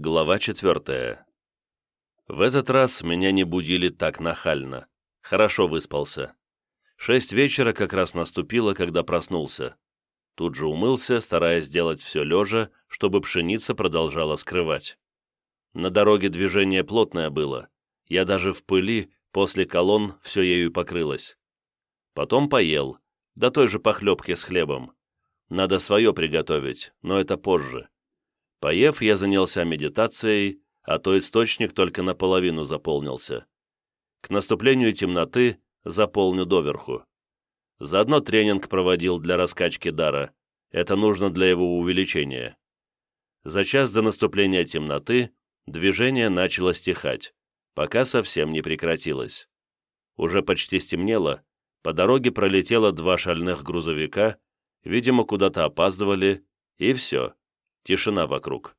Глава четвертая. В этот раз меня не будили так нахально. Хорошо выспался. Шесть вечера как раз наступило, когда проснулся. Тут же умылся, стараясь сделать все лежа, чтобы пшеница продолжала скрывать. На дороге движение плотное было. Я даже в пыли, после колонн, все ею покрылось. Потом поел, до той же похлебки с хлебом. Надо свое приготовить, но это позже. Поев, я занялся медитацией, а то источник только наполовину заполнился. К наступлению темноты заполню доверху. Заодно тренинг проводил для раскачки дара. Это нужно для его увеличения. За час до наступления темноты движение начало стихать, пока совсем не прекратилось. Уже почти стемнело, по дороге пролетело два шальных грузовика, видимо, куда-то опаздывали, и все. Тишина вокруг.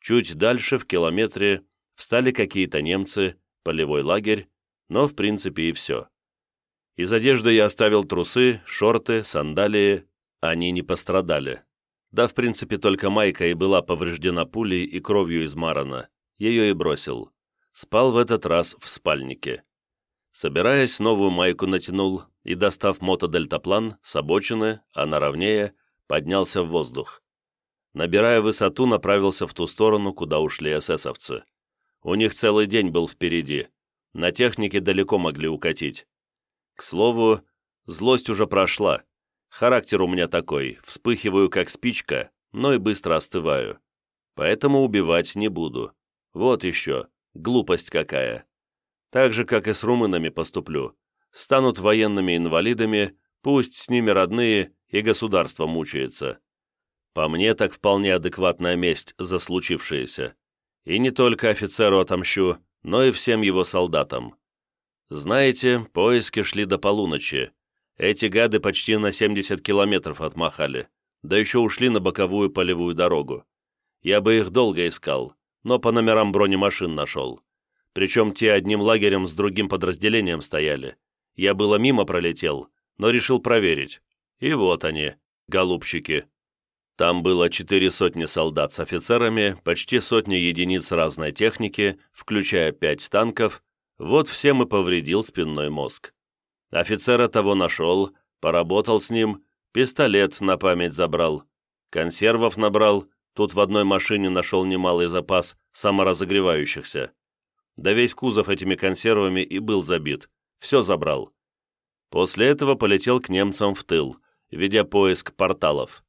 Чуть дальше, в километре, встали какие-то немцы, полевой лагерь, но в принципе и все. Из одежды я оставил трусы, шорты, сандалии, они не пострадали. Да, в принципе, только майка и была повреждена пулей и кровью измарана. Ее и бросил. Спал в этот раз в спальнике. Собираясь, новую майку натянул и, достав мотодельтаплан с обочины, а наравнее, поднялся в воздух. Набирая высоту, направился в ту сторону, куда ушли эсэсовцы. У них целый день был впереди. На технике далеко могли укатить. К слову, злость уже прошла. Характер у меня такой, вспыхиваю как спичка, но и быстро остываю. Поэтому убивать не буду. Вот еще, глупость какая. Так же, как и с румынами поступлю. Станут военными инвалидами, пусть с ними родные и государство мучается. По мне, так вполне адекватная месть за случившееся. И не только офицеру отомщу, но и всем его солдатам. Знаете, поиски шли до полуночи. Эти гады почти на 70 километров отмахали, да еще ушли на боковую полевую дорогу. Я бы их долго искал, но по номерам бронемашин нашел. Причем те одним лагерем с другим подразделением стояли. Я было мимо пролетел, но решил проверить. И вот они, голубчики. Там было четыре сотни солдат с офицерами, почти сотни единиц разной техники, включая пять танков. Вот всем и повредил спинной мозг. Офицера того нашел, поработал с ним, пистолет на память забрал, консервов набрал, тут в одной машине нашел немалый запас саморазогревающихся. Да весь кузов этими консервами и был забит, все забрал. После этого полетел к немцам в тыл, ведя поиск порталов.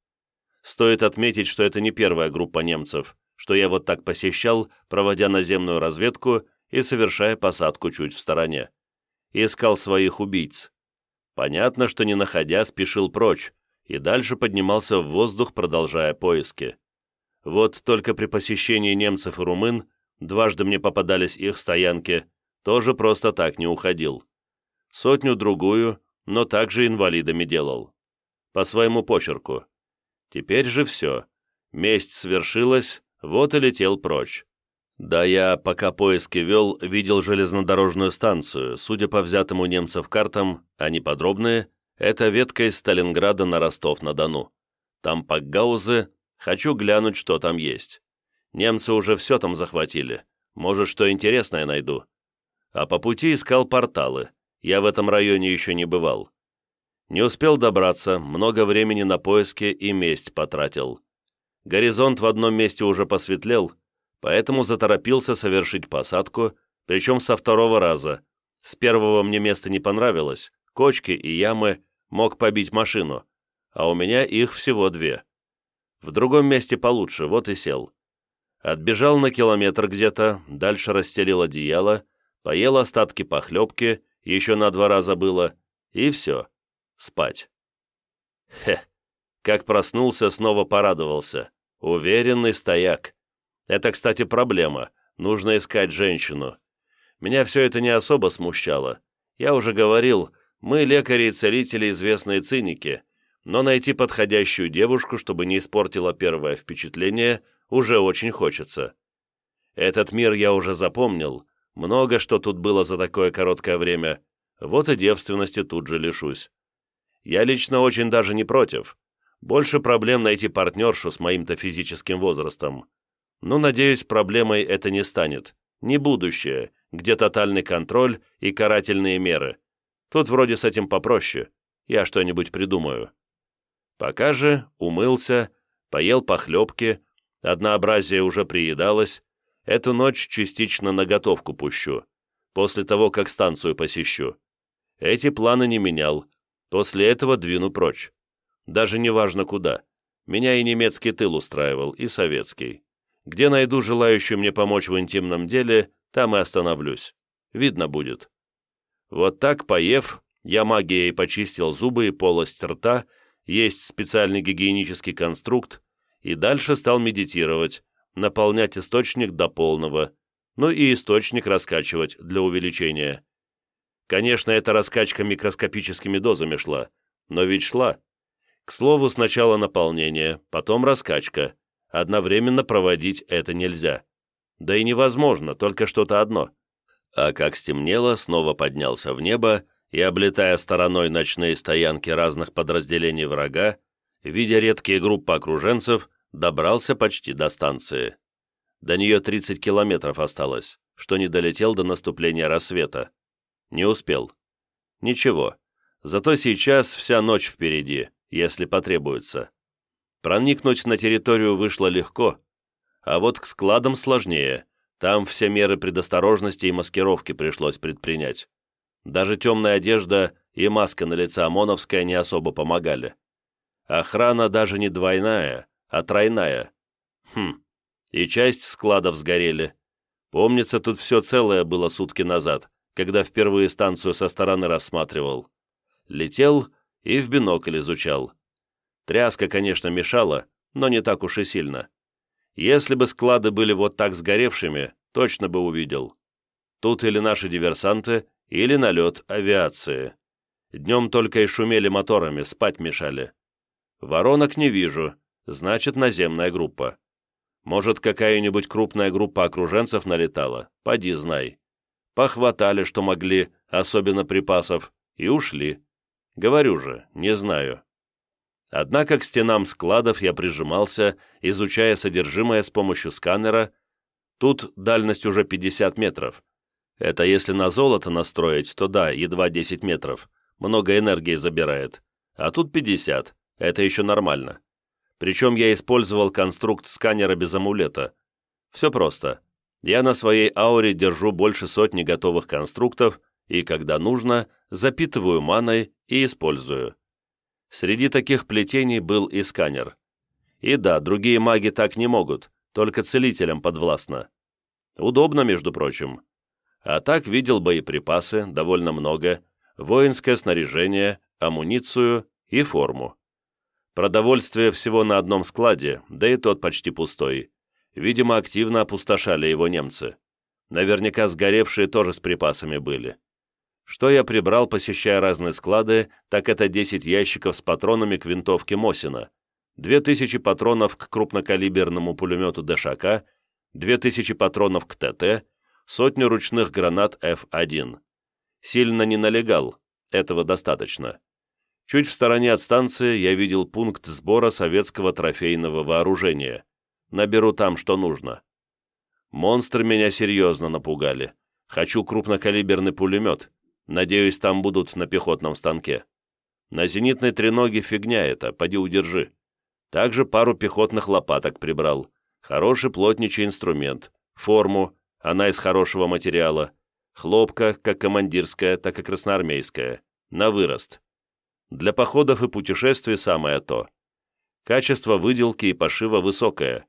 Стоит отметить, что это не первая группа немцев, что я вот так посещал, проводя наземную разведку и совершая посадку чуть в стороне. Искал своих убийц. Понятно, что не находя, спешил прочь и дальше поднимался в воздух, продолжая поиски. Вот только при посещении немцев и румын дважды мне попадались их стоянки, тоже просто так не уходил. Сотню-другую, но также инвалидами делал. По своему почерку. Теперь же все. Месть свершилась, вот и летел прочь. Да я, пока поиски вел, видел железнодорожную станцию, судя по взятым у немцев картам, они подробные, это ветка из Сталинграда на Ростов-на-Дону. Там пакгаузы, хочу глянуть, что там есть. Немцы уже все там захватили, может, что интересное найду. А по пути искал порталы, я в этом районе еще не бывал. Не успел добраться, много времени на поиски и месть потратил. Горизонт в одном месте уже посветлел, поэтому заторопился совершить посадку, причем со второго раза. С первого мне место не понравилось, кочки и ямы, мог побить машину, а у меня их всего две. В другом месте получше, вот и сел. Отбежал на километр где-то, дальше расстелил одеяло, поел остатки похлебки, еще на два раза было, и все спать. Хе, как проснулся, снова порадовался. Уверенный стояк. Это, кстати, проблема. Нужно искать женщину. Меня все это не особо смущало. Я уже говорил, мы, лекари и целители, известные циники, но найти подходящую девушку, чтобы не испортила первое впечатление, уже очень хочется. Этот мир я уже запомнил, много что тут было за такое короткое время, вот и девственности тут же лишусь. Я лично очень даже не против. Больше проблем найти партнершу с моим-то физическим возрастом. Но, надеюсь, проблемой это не станет. Не будущее, где тотальный контроль и карательные меры. Тут вроде с этим попроще. Я что-нибудь придумаю. Пока же умылся, поел похлебки, однообразие уже приедалось, эту ночь частично на готовку пущу, после того, как станцию посещу. Эти планы не менял, после этого двину прочь. Даже не важно куда. Меня и немецкий тыл устраивал, и советский. Где найду желающую мне помочь в интимном деле, там и остановлюсь. Видно будет. Вот так, поев, я магией почистил зубы и полость рта, есть специальный гигиенический конструкт, и дальше стал медитировать, наполнять источник до полного, ну и источник раскачивать для увеличения. Конечно, эта раскачка микроскопическими дозами шла, но ведь шла. К слову, сначала наполнение, потом раскачка. Одновременно проводить это нельзя. Да и невозможно, только что-то одно. А как стемнело, снова поднялся в небо и, облетая стороной ночные стоянки разных подразделений врага, видя редкие группы окруженцев, добрался почти до станции. До нее 30 километров осталось, что не долетел до наступления рассвета. Не успел. Ничего, зато сейчас вся ночь впереди, если потребуется. Проникнуть на территорию вышло легко, а вот к складам сложнее, там все меры предосторожности и маскировки пришлось предпринять. Даже темная одежда и маска на лице ОМОНовская не особо помогали. Охрана даже не двойная, а тройная. Хм, и часть складов сгорели. Помнится, тут все целое было сутки назад, когда впервые станцию со стороны рассматривал. Летел и в бинокль изучал. Тряска, конечно, мешала, но не так уж и сильно. Если бы склады были вот так сгоревшими, точно бы увидел. Тут или наши диверсанты, или налет авиации. Днем только и шумели моторами, спать мешали. Воронок не вижу, значит, наземная группа. Может, какая-нибудь крупная группа окруженцев налетала, поди знай. Похватали, что могли, особенно припасов, и ушли. Говорю же, не знаю. Однако к стенам складов я прижимался, изучая содержимое с помощью сканера. Тут дальность уже 50 метров. Это если на золото настроить, то да, едва 10 метров. Много энергии забирает. А тут 50. Это еще нормально. Причем я использовал конструкт сканера без амулета. Все просто. Я на своей ауре держу больше сотни готовых конструктов и, когда нужно, запитываю маной и использую. Среди таких плетений был и сканер. И да, другие маги так не могут, только целителям подвластно. Удобно, между прочим. А так видел боеприпасы, довольно много, воинское снаряжение, амуницию и форму. Продовольствие всего на одном складе, да и тот почти пустой. Видимо, активно опустошали его немцы. Наверняка сгоревшие тоже с припасами были. Что я прибрал, посещая разные склады, так это 10 ящиков с патронами к винтовке Мосина, 2000 патронов к крупнокалиберному пулемету ДШК, 2000 патронов к ТТ, сотню ручных гранат F1. Сильно не налегал, этого достаточно. Чуть в стороне от станции я видел пункт сбора советского трофейного вооружения. Наберу там, что нужно. Монстры меня серьезно напугали. Хочу крупнокалиберный пулемет, Надеюсь, там будут на пехотном станке. На зенитной треноге фигня это, поди удержи. Также пару пехотных лопаток прибрал. Хороший плотничий инструмент. Форму, она из хорошего материала. Хлопка, как командирская, так и красноармейская. На вырост. Для походов и путешествий самое то. Качество выделки и пошива высокое.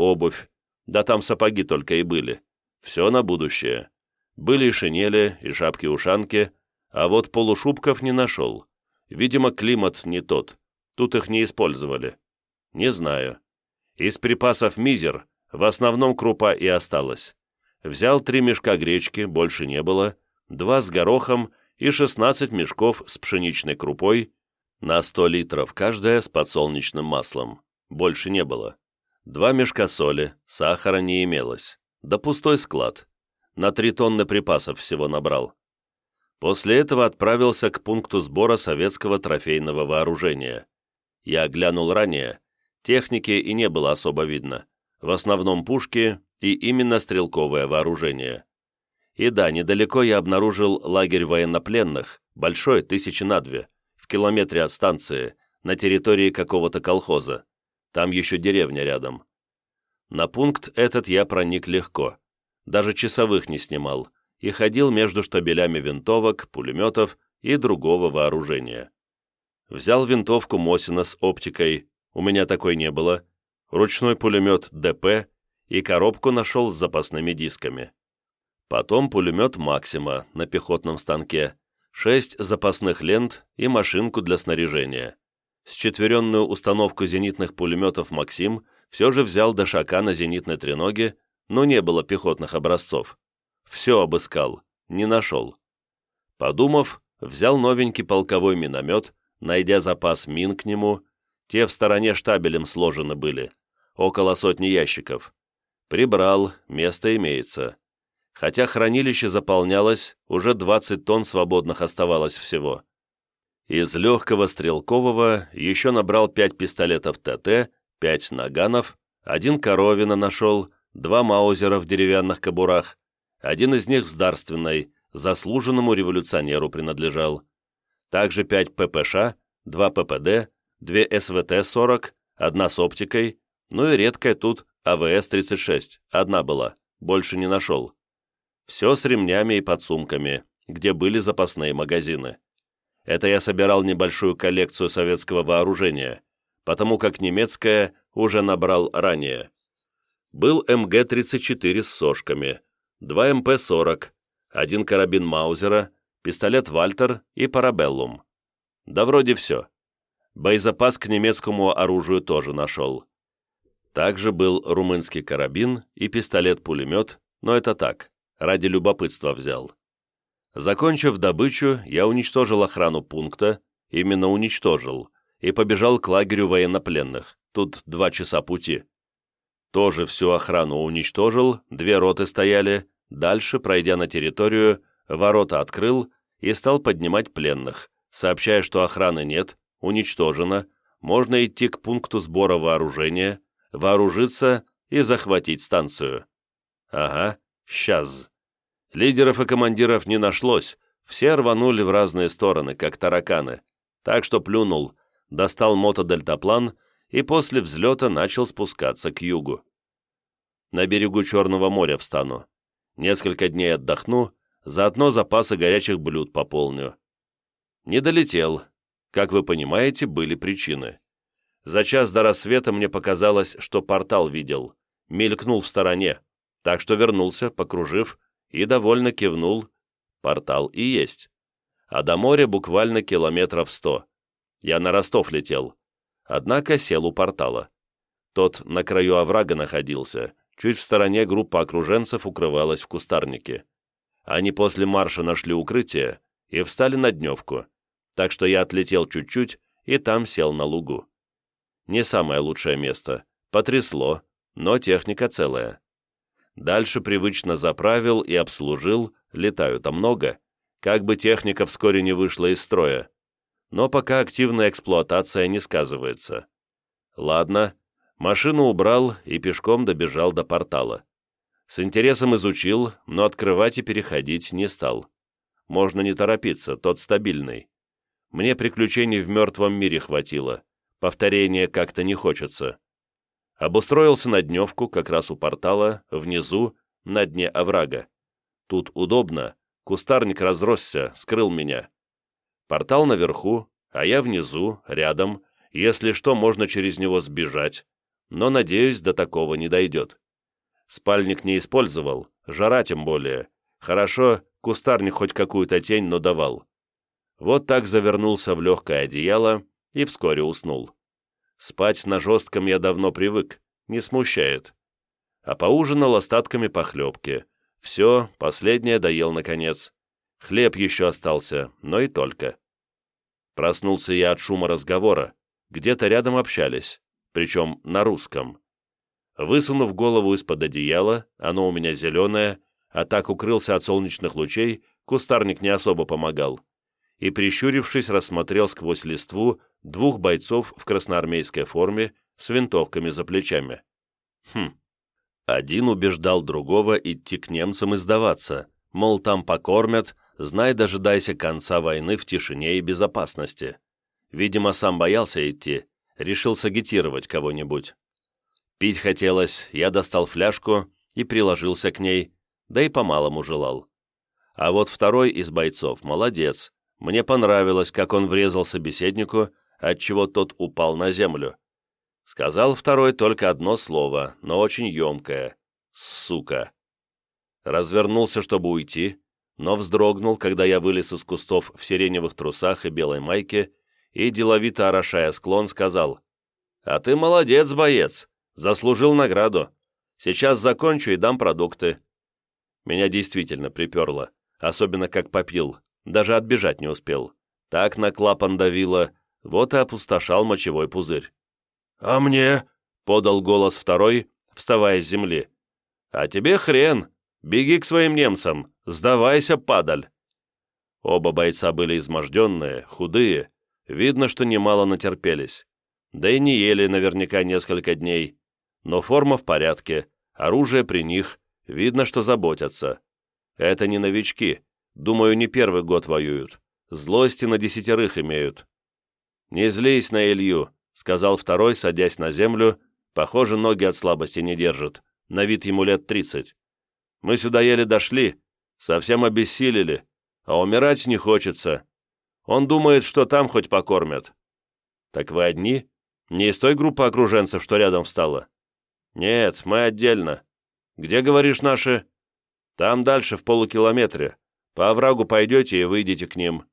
Обувь. Да там сапоги только и были. Все на будущее. Были и шинели, и шапки-ушанки, а вот полушубков не нашел. Видимо, климат не тот. Тут их не использовали. Не знаю. Из припасов мизер, в основном крупа и осталась. Взял три мешка гречки, больше не было, два с горохом и 16 мешков с пшеничной крупой, на 100 литров каждая с подсолнечным маслом. Больше не было. Два мешка соли, сахара не имелось. Да пустой склад на три тонны припасов всего набрал. После этого отправился к пункту сбора советского трофейного вооружения. Я глянул ранее, техники и не было особо видно. в основном пушки и именно стрелковое вооружение. И да, недалеко я обнаружил лагерь военнопленных, большой, тысячи на две, в километре от станции, на территории какого-то колхоза. Там еще деревня рядом. На пункт этот я проник легко. Даже часовых не снимал и ходил между штабелями винтовок, пулеметов и другого вооружения. Взял винтовку Мосина с оптикой, у меня такой не было, ручной пулемет ДП и коробку нашел с запасными дисками. Потом пулемет Максима на пехотном станке, шесть запасных лент и машинку для снаряжения. Счетверенную установку зенитных пулеметов «Максим» все же взял Дашака на зенитной треноге, но не было пехотных образцов. Все обыскал, не нашел. Подумав, взял новенький полковой миномет, найдя запас мин к нему, те в стороне штабелем сложены были, около сотни ящиков. Прибрал, место имеется. Хотя хранилище заполнялось, уже 20 тонн свободных оставалось всего. Из легкого стрелкового еще набрал 5 пистолетов ТТ, 5 наганов, один коровина нашел, два маузера в деревянных кобурах, один из них с дарственной, заслуженному революционеру принадлежал. Также 5 ППШ, 2 ППД, 2 СВТ-40, одна с оптикой, ну и редкая тут АВС-36, одна была, больше не нашел. Все с ремнями и подсумками, где были запасные магазины. Это я собирал небольшую коллекцию советского вооружения, потому как немецкое уже набрал ранее. Был МГ-34 с сошками, два МП-40, один карабин Маузера, пистолет Вальтер и Парабеллум. Да вроде все. Боезапас к немецкому оружию тоже нашел. Также был румынский карабин и пистолет-пулемет, но это так, ради любопытства взял. Закончив добычу, я уничтожил охрану пункта, именно уничтожил, и побежал к лагерю военнопленных, тут два часа пути. Тоже всю охрану уничтожил, две роты стояли, дальше, пройдя на территорию, ворота открыл и стал поднимать пленных, сообщая, что охраны нет, уничтожена, можно идти к пункту сбора вооружения, вооружиться и захватить станцию. Ага, сейчас. Лидеров и командиров не нашлось, все рванули в разные стороны, как тараканы. Так что плюнул, достал мотодельтаплан и после взлета начал спускаться к югу. На берегу Черного моря встану. Несколько дней отдохну, заодно запасы горячих блюд пополню. Не долетел. Как вы понимаете, были причины. За час до рассвета мне показалось, что портал видел. Мелькнул в стороне, так что вернулся, покружив, и довольно кивнул. Портал и есть. А до моря буквально километров сто. Я на Ростов летел. Однако сел у портала. Тот на краю оврага находился. Чуть в стороне группа окруженцев укрывалась в кустарнике. Они после марша нашли укрытие и встали на дневку. Так что я отлетел чуть-чуть и там сел на лугу. Не самое лучшее место. Потрясло, но техника целая. Дальше привычно заправил и обслужил, летаю-то много, как бы техника вскоре не вышла из строя. Но пока активная эксплуатация не сказывается. Ладно, машину убрал и пешком добежал до портала. С интересом изучил, но открывать и переходить не стал. Можно не торопиться, тот стабильный. Мне приключений в мертвом мире хватило. Повторения как-то не хочется. Обустроился на дневку, как раз у портала, внизу, на дне оврага. Тут удобно, кустарник разросся, скрыл меня. Портал наверху, а я внизу, рядом, если что, можно через него сбежать, но, надеюсь, до такого не дойдет. Спальник не использовал, жара тем более. Хорошо, кустарник хоть какую-то тень, но давал. Вот так завернулся в легкое одеяло и вскоре уснул. Спать на жестком я давно привык, не смущает. А поужинал остатками похлебки. Все, последнее доел наконец. Хлеб еще остался, но и только. Проснулся я от шума разговора. Где-то рядом общались, причем на русском. Высунув голову из-под одеяла, оно у меня зеленое, а так укрылся от солнечных лучей, кустарник не особо помогал и, прищурившись, рассмотрел сквозь листву двух бойцов в красноармейской форме с винтовками за плечами. Хм, Один убеждал другого идти к немцам и сдаваться, мол, там покормят, знай, дожидайся конца войны в тишине и безопасности. Видимо, сам боялся идти, решил сагитировать кого-нибудь. Пить хотелось, я достал фляжку и приложился к ней, да и по-малому желал. А вот второй из бойцов молодец. Мне понравилось, как он врезал собеседнику, отчего тот упал на землю. Сказал второй только одно слово, но очень емкое. «Сука!» Развернулся, чтобы уйти, но вздрогнул, когда я вылез из кустов в сиреневых трусах и белой майке и, деловито орошая склон, сказал, «А ты молодец, боец, заслужил награду. Сейчас закончу и дам продукты». Меня действительно приперло, особенно как попил, даже отбежать не успел. Так на клапан давило, вот и опустошал мочевой пузырь. «А мне?» — подал голос второй, вставая с земли. «А тебе хрен! Беги к своим немцам! Сдавайся, падаль!» Оба бойца были изможденные, худые, видно, что немало натерпелись. Да и не ели наверняка несколько дней. Но форма в порядке, оружие при них, видно, что заботятся. Это не новички, думаю, не первый год воюют. Злости на десятерых имеют. «Не злись на Илью», — сказал второй, садясь на землю. Похоже, ноги от слабости не держат. На вид ему лет тридцать. «Мы сюда еле дошли, совсем обессилели, а умирать не хочется. Он думает, что там хоть покормят». «Так вы одни? Не из той группы окруженцев, что рядом встала?» «Нет, мы отдельно. Где, говоришь, наши?» «Там дальше, в полукилометре. По оврагу пойдете и выйдете к ним.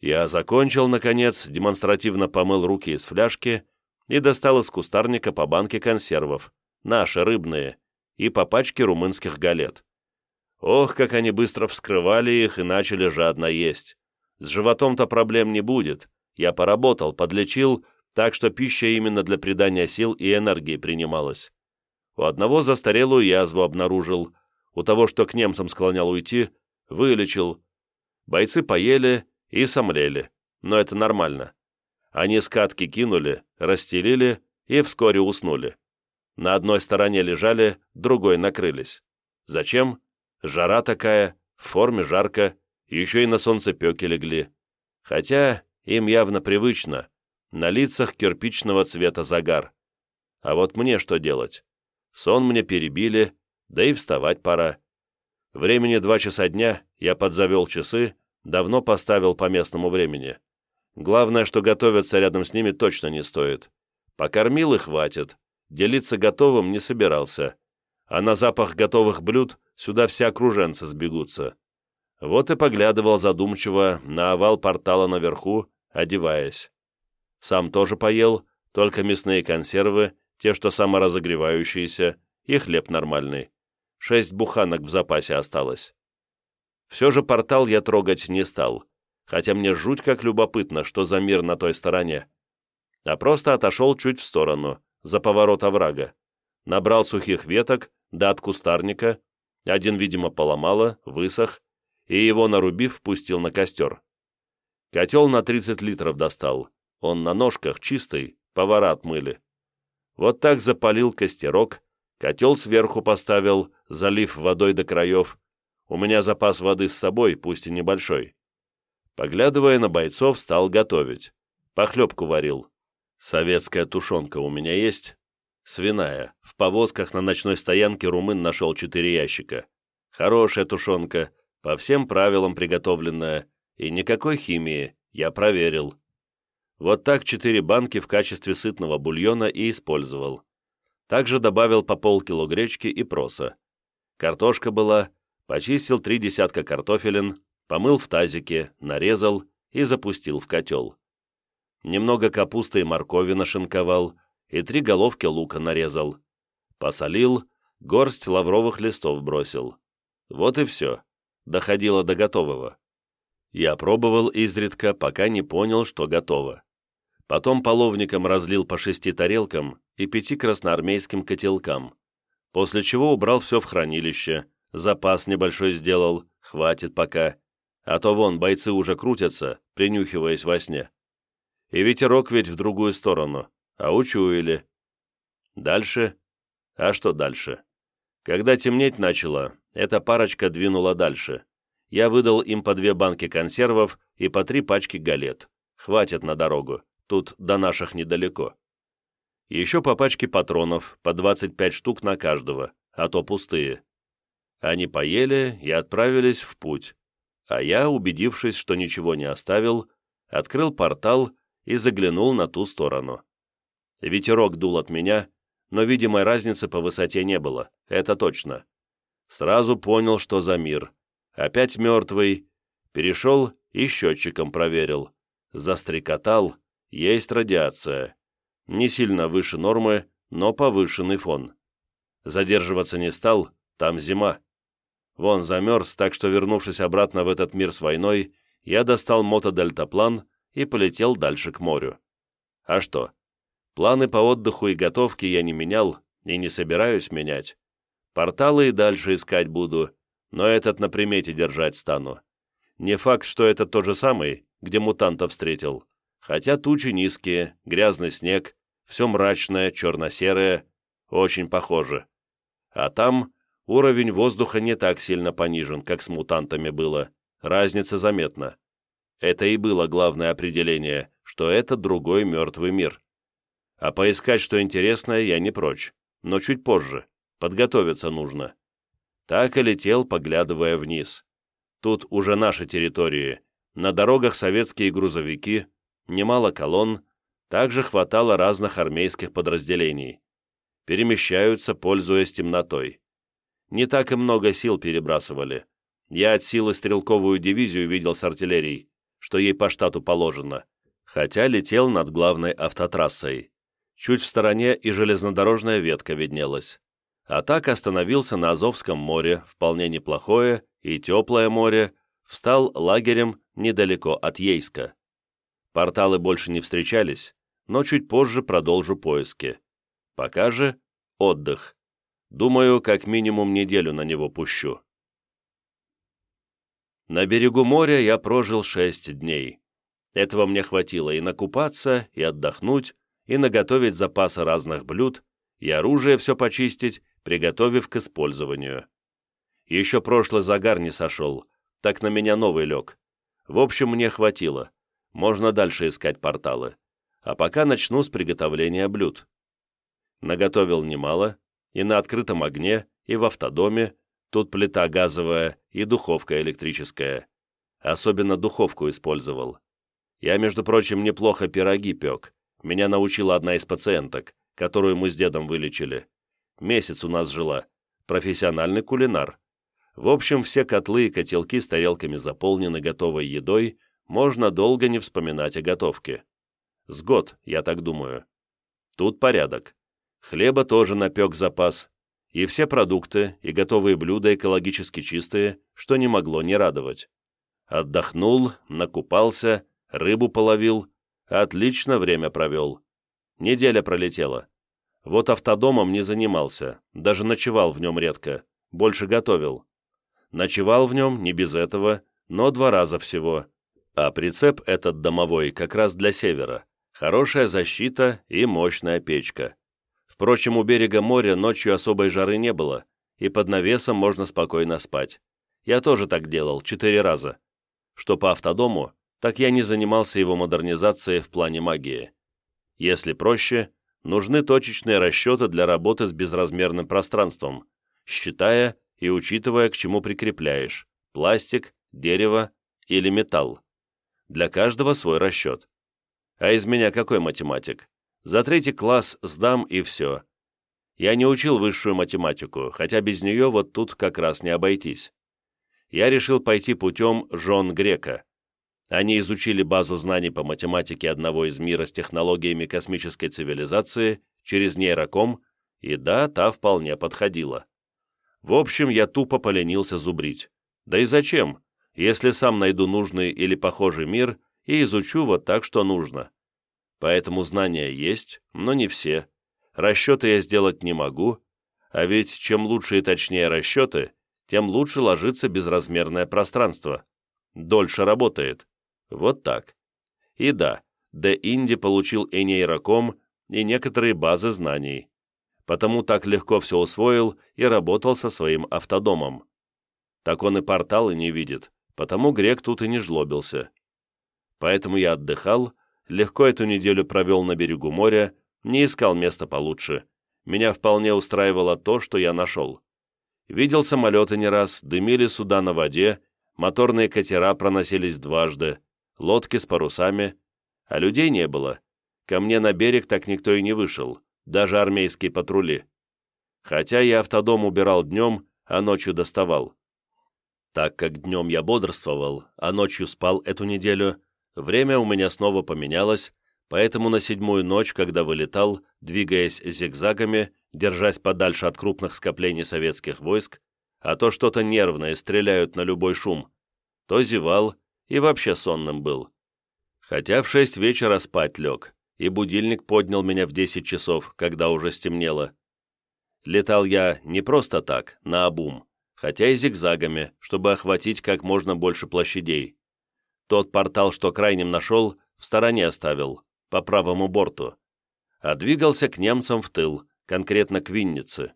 Я закончил, наконец, демонстративно помыл руки из фляжки и достал из кустарника по банке консервов, наши, рыбные, и по пачке румынских галет. Ох, как они быстро вскрывали их и начали жадно есть. С животом-то проблем не будет. Я поработал, подлечил, так что пища именно для придания сил и энергии принималась. У одного застарелую язву обнаружил, у того, что к немцам склонял уйти, вылечил. Бойцы поели и сомлели, но это нормально. Они скатки кинули, расстелили и вскоре уснули. На одной стороне лежали, другой накрылись. Зачем? Жара такая, в форме жарко, еще и на солнцепеке легли. Хотя им явно привычно, на лицах кирпичного цвета загар. А вот мне что делать? Сон мне перебили, да и вставать пора. Времени два часа дня, я подзавел часы, Давно поставил по местному времени. Главное, что готовиться рядом с ними точно не стоит. Покормил и хватит. Делиться готовым не собирался. А на запах готовых блюд сюда все окруженцы сбегутся. Вот и поглядывал задумчиво на овал портала наверху, одеваясь. Сам тоже поел, только мясные консервы, те, что саморазогревающиеся, и хлеб нормальный. Шесть буханок в запасе осталось. Все же портал я трогать не стал, хотя мне жуть как любопытно, что за мир на той стороне. А просто отошел чуть в сторону, за поворот оврага. Набрал сухих веток, да от кустарника, один, видимо, поломало, высох, и его, нарубив, впустил на костер. Котел на 30 литров достал, он на ножках чистый, повара отмыли. Вот так запалил костерок, котел сверху поставил, залив водой до краев, у меня запас воды с собой, пусть и небольшой. Поглядывая на бойцов, стал готовить. Похлебку варил. Советская тушенка у меня есть. Свиная. В повозках на ночной стоянке румын нашел четыре ящика. Хорошая тушенка, по всем правилам приготовленная, и никакой химии, я проверил. Вот так четыре банки в качестве сытного бульона и использовал. Также добавил по полкило гречки и проса. Картошка была, Почистил три десятка картофелин, помыл в тазике, нарезал и запустил в котел. Немного капусты и моркови нашинковал и три головки лука нарезал. Посолил, горсть лавровых листов бросил. Вот и все. Доходило до готового. Я пробовал изредка, пока не понял, что готово. Потом половником разлил по шести тарелкам и пяти красноармейским котелкам, после чего убрал все в хранилище, Запас небольшой сделал, хватит пока. А то вон, бойцы уже крутятся, принюхиваясь во сне. И ветерок ведь в другую сторону, а учуяли. Дальше? А что дальше? Когда темнеть начало, эта парочка двинула дальше. Я выдал им по две банки консервов и по три пачки галет. Хватит на дорогу, тут до наших недалеко. Еще по пачке патронов, по 25 штук на каждого, а то пустые. Они поели и отправились в путь, а я, убедившись, что ничего не оставил, открыл портал и заглянул на ту сторону. Ветерок дул от меня, но видимой разницы по высоте не было, это точно. Сразу понял, что за мир. Опять мертвый. Перешел и счетчиком проверил. Застрекотал, есть радиация. Не сильно выше нормы, но повышенный фон. Задерживаться не стал, там зима. Вон замерз, так что, вернувшись обратно в этот мир с войной, я достал мотодельтаплан и полетел дальше к морю. А что? Планы по отдыху и готовке я не менял и не собираюсь менять. Порталы и дальше искать буду, но этот на примете держать стану. Не факт, что это тот же самый, где мутанта встретил. Хотя тучи низкие, грязный снег, все мрачное, черно-серое, очень похоже. А там уровень воздуха не так сильно понижен, как с мутантами было. Разница заметна. Это и было главное определение, что это другой мертвый мир. А поискать что интересное я не прочь, но чуть позже, подготовиться нужно. Так и летел, поглядывая вниз. Тут уже наши территории, на дорогах советские грузовики, немало колонн, также хватало разных армейских подразделений. Перемещаются, пользуясь темнотой. Не так и много сил перебрасывали. Я от силы стрелковую дивизию видел с артиллерией, что ей по штату положено, хотя летел над главной автотрассой. Чуть в стороне и железнодорожная ветка виднелась. А так остановился на Азовском море, вполне неплохое и теплое море, встал лагерем недалеко от Ейска. Порталы больше не встречались, но чуть позже продолжу поиски. Пока же отдых. Думаю, как минимум неделю на него пущу. На берегу моря я прожил шесть дней. Этого мне хватило и накупаться, и отдохнуть, и наготовить запасы разных блюд, и оружие все почистить, приготовив к использованию. Еще прошлый загар не сошел, так на меня новый лег. В общем, мне хватило. Можно дальше искать порталы. А пока начну с приготовления блюд. Наготовил немало, и на открытом огне, и в автодоме, тут плита газовая и духовка электрическая. Особенно духовку использовал. Я, между прочим, неплохо пироги пек, меня научила одна из пациенток, которую мы с дедом вылечили. Месяц у нас жила. Профессиональный кулинар. В общем, все котлы и котелки с тарелками заполнены готовой едой, можно долго не вспоминать о готовке. С год, я так думаю. Тут порядок. Хлеба тоже напек запас. И все продукты, и готовые блюда экологически чистые, что не могло не радовать. Отдохнул, накупался, рыбу половил, Отлично время провел. Неделя пролетела. Вот автодомом не занимался, даже ночевал в нем редко, больше готовил. Ночевал в нем не без этого, но два раза всего. А прицеп этот домовой как раз для севера. Хорошая защита и мощная печка. Впрочем, у берега моря ночью особой жары не было, и под навесом можно спокойно спать. Я тоже так делал, четыре раза. Что по автодому, так я не занимался его модернизацией в плане магии. Если проще, нужны точечные расчеты для работы с безразмерным пространством, считая и учитывая, к чему прикрепляешь – пластик, дерево или металл. Для каждого свой расчет. А из меня какой математик? За третий класс сдам и все. Я не учил высшую математику, хотя без нее вот тут как раз не обойтись. Я решил пойти путем Жон Грека. Они изучили базу знаний по математике одного из мира с технологиями космической цивилизации через нейроком, и да, та вполне подходила. В общем, я тупо поленился зубрить. Да и зачем, если сам найду нужный или похожий мир и изучу вот так, что нужно. Поэтому знания есть, но не все. Расчеты я сделать не могу, а ведь чем лучше и точнее расчеты, тем лучше ложится безразмерное пространство. Дольше работает. Вот так. И да, Д. Инди получил и нейроком, и некоторые базы знаний. потому так легко все усвоил и работал со своим автодомом. Так он и порталы не видит, потому грек тут и не жлобился. Поэтому я отдыхал, легко эту неделю провел на берегу моря, не искал места получше. Меня вполне устраивало то, что я нашел. Видел самолеты не раз, дымили суда на воде, моторные катера проносились дважды, лодки с парусами, а людей не было. Ко мне на берег так никто и не вышел, даже армейские патрули. Хотя я автодом убирал днем, а ночью доставал. Так как днем я бодрствовал, а ночью спал эту неделю, время у меня снова поменялось, поэтому на седьмую ночь, когда вылетал, двигаясь зигзагами, держась подальше от крупных скоплений советских войск, а то что-то нервное, стреляют на любой шум, то зевал и вообще сонным был. Хотя в шесть вечера спать лег, и будильник поднял меня в десять часов, когда уже стемнело. Летал я не просто так, на обум, хотя и зигзагами, чтобы охватить как можно больше площадей. Тот портал, что крайним нашел, в стороне оставил, по правому борту, а двигался к немцам в тыл, конкретно к Виннице.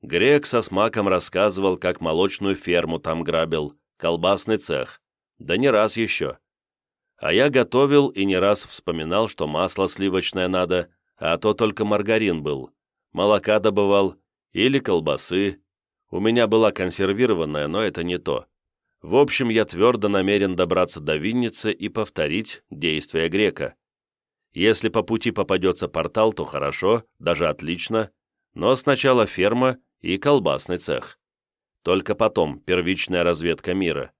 Грек со смаком рассказывал, как молочную ферму там грабил, колбасный цех, да не раз еще. А я готовил и не раз вспоминал, что масло сливочное надо, а то только маргарин был, молока добывал или колбасы, у меня была консервированная, но это не то. В общем, я твердо намерен добраться до Винницы и повторить действия грека. Если по пути попадется портал, то хорошо, даже отлично, но сначала ферма и колбасный цех. Только потом первичная разведка мира.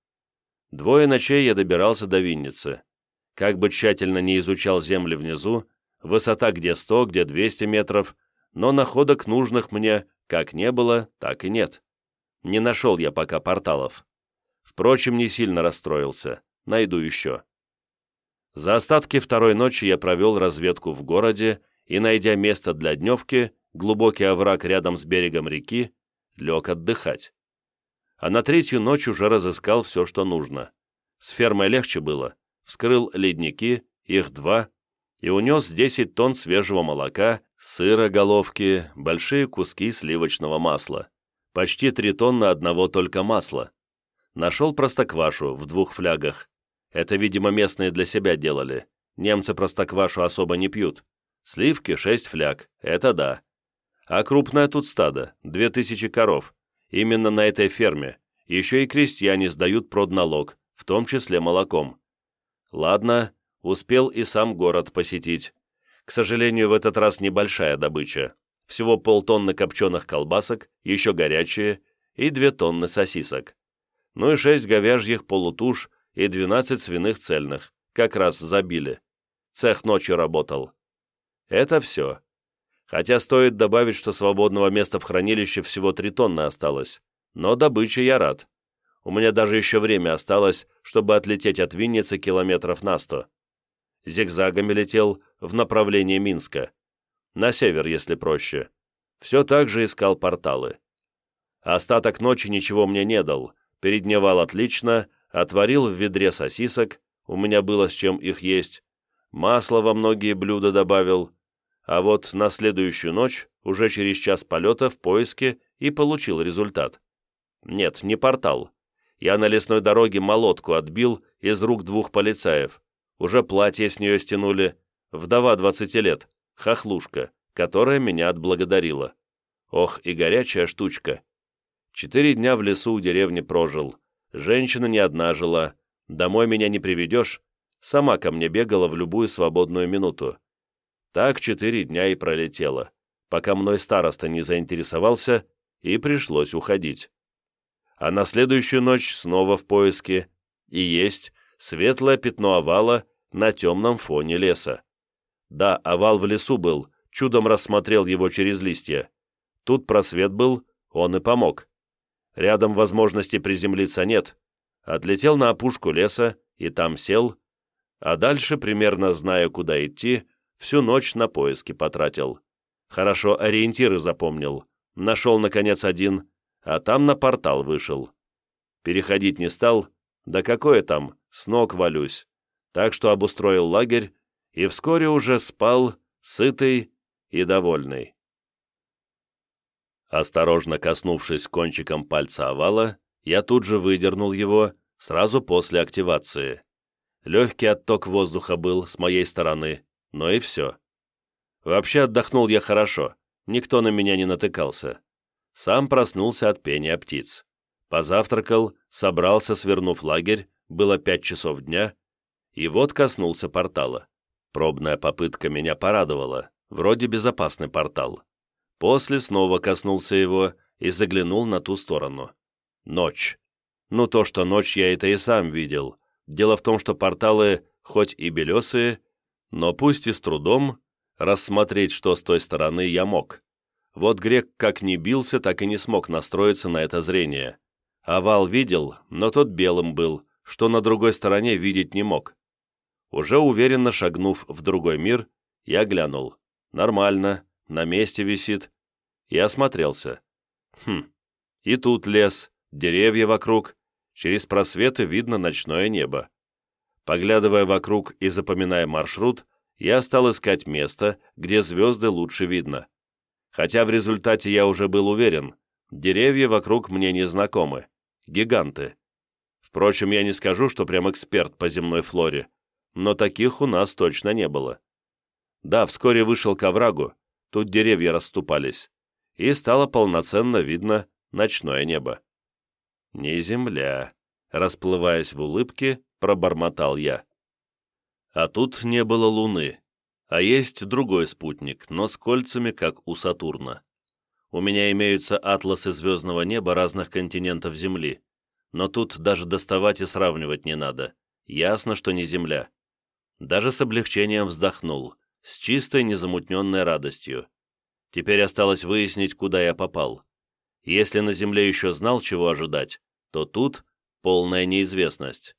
Двое ночей я добирался до Винницы. Как бы тщательно не изучал земли внизу, высота где 100, где 200 метров, но находок нужных мне как не было, так и нет. Не нашел я пока порталов. Впрочем, не сильно расстроился. Найду еще. За остатки второй ночи я провел разведку в городе и, найдя место для дневки, глубокий овраг рядом с берегом реки, лег отдыхать. А на третью ночь уже разыскал все, что нужно. С фермой легче было. Вскрыл ледники, их два, и унес 10 тонн свежего молока, сыра головки, большие куски сливочного масла. Почти 3 тонны одного только масла. Нашел простоквашу в двух флягах. Это, видимо, местные для себя делали. Немцы простоквашу особо не пьют. Сливки 6 фляг, это да. А крупное тут стадо, 2000 коров. Именно на этой ферме. Еще и крестьяне сдают продналог, в том числе молоком. Ладно, Успел и сам город посетить. К сожалению, в этот раз небольшая добыча. Всего полтонны копченых колбасок, еще горячие, и две тонны сосисок. Ну и шесть говяжьих полутуш и двенадцать свиных цельных, как раз забили. Цех ночью работал. Это все. Хотя стоит добавить, что свободного места в хранилище всего три тонны осталось. Но добыче я рад. У меня даже еще время осталось, чтобы отлететь от Винницы километров на сто зигзагами летел в направлении Минска. На север, если проще. Все так же искал порталы. Остаток ночи ничего мне не дал. Передневал отлично, отварил в ведре сосисок, у меня было с чем их есть, масло во многие блюда добавил, а вот на следующую ночь, уже через час полета в поиске, и получил результат. Нет, не портал. Я на лесной дороге молотку отбил из рук двух полицаев уже платье с нее стянули, вдова двадцати лет, хохлушка, которая меня отблагодарила. Ох, и горячая штучка. Четыре дня в лесу у деревни прожил. Женщина не одна жила. Домой меня не приведешь. Сама ко мне бегала в любую свободную минуту. Так четыре дня и пролетело, пока мной староста не заинтересовался, и пришлось уходить. А на следующую ночь снова в поиске. И есть светлое пятно овала на темном фоне леса. Да, овал в лесу был, чудом рассмотрел его через листья. Тут просвет был, он и помог. Рядом возможности приземлиться нет. Отлетел на опушку леса и там сел, а дальше, примерно зная, куда идти, всю ночь на поиски потратил. Хорошо ориентиры запомнил. Нашел, наконец, один, а там на портал вышел. Переходить не стал, да какое там, с ног валюсь так что обустроил лагерь и вскоре уже спал, сытый и довольный. Осторожно коснувшись кончиком пальца овала, я тут же выдернул его сразу после активации. Легкий отток воздуха был с моей стороны, но и все. Вообще отдохнул я хорошо, никто на меня не натыкался. Сам проснулся от пения птиц. Позавтракал, собрался, свернув лагерь, было пять часов дня, и вот коснулся портала. Пробная попытка меня порадовала, вроде безопасный портал. После снова коснулся его и заглянул на ту сторону. Ночь. Ну, то, что ночь, я это и сам видел. Дело в том, что порталы, хоть и белесые, но пусть и с трудом, рассмотреть, что с той стороны, я мог. Вот грек как не бился, так и не смог настроиться на это зрение. Овал видел, но тот белым был, что на другой стороне видеть не мог. Уже уверенно шагнув в другой мир, я глянул. Нормально, на месте висит. И осмотрелся. Хм, и тут лес, деревья вокруг, через просветы видно ночное небо. Поглядывая вокруг и запоминая маршрут, я стал искать место, где звезды лучше видно. Хотя в результате я уже был уверен, деревья вокруг мне не знакомы. Гиганты. Впрочем, я не скажу, что прям эксперт по земной флоре, но таких у нас точно не было. Да, вскоре вышел к оврагу, тут деревья расступались, и стало полноценно видно ночное небо. «Не земля», — расплываясь в улыбке, пробормотал я. А тут не было луны, а есть другой спутник, но с кольцами, как у Сатурна. У меня имеются атласы звездного неба разных континентов Земли, но тут даже доставать и сравнивать не надо. Ясно, что не Земля. Даже с облегчением вздохнул, с чистой незамутненной радостью. Теперь осталось выяснить, куда я попал. Если на Земле еще знал, чего ожидать, то тут полная неизвестность.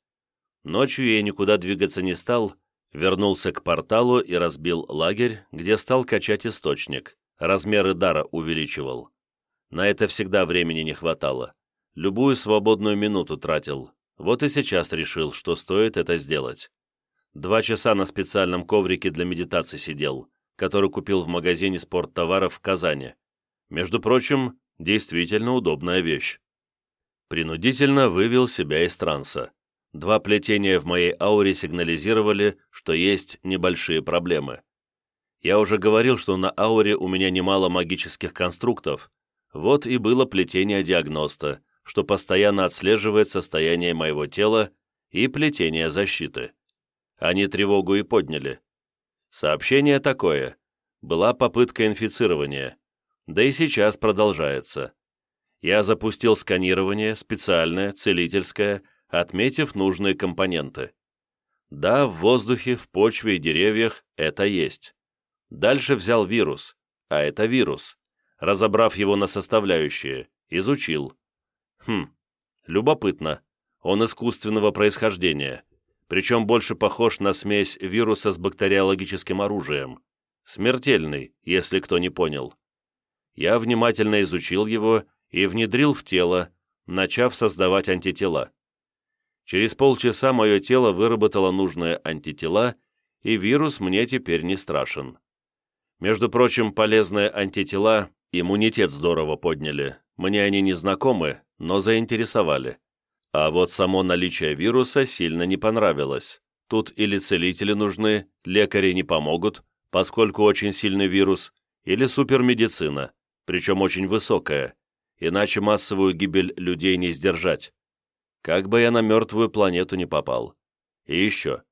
Ночью я никуда двигаться не стал, вернулся к порталу и разбил лагерь, где стал качать источник, размеры дара увеличивал. На это всегда времени не хватало. Любую свободную минуту тратил. Вот и сейчас решил, что стоит это сделать. Два часа на специальном коврике для медитации сидел, который купил в магазине спорттоваров в Казани. Между прочим, действительно удобная вещь. Принудительно вывел себя из транса. Два плетения в моей ауре сигнализировали, что есть небольшие проблемы. Я уже говорил, что на ауре у меня немало магических конструктов. Вот и было плетение диагноста, что постоянно отслеживает состояние моего тела и плетение защиты. Они тревогу и подняли. Сообщение такое. Была попытка инфицирования. Да и сейчас продолжается. Я запустил сканирование, специальное, целительское, отметив нужные компоненты. Да, в воздухе, в почве и деревьях это есть. Дальше взял вирус, а это вирус. Разобрав его на составляющие, изучил. Хм, любопытно. Он искусственного происхождения причем больше похож на смесь вируса с бактериологическим оружием. Смертельный, если кто не понял. Я внимательно изучил его и внедрил в тело, начав создавать антитела. Через полчаса мое тело выработало нужные антитела, и вирус мне теперь не страшен. Между прочим, полезные антитела иммунитет здорово подняли. Мне они не знакомы, но заинтересовали. А вот само наличие вируса сильно не понравилось. Тут или целители нужны, лекари не помогут, поскольку очень сильный вирус, или супермедицина, причем очень высокая, иначе массовую гибель людей не сдержать. Как бы я на мертвую планету не попал. И еще.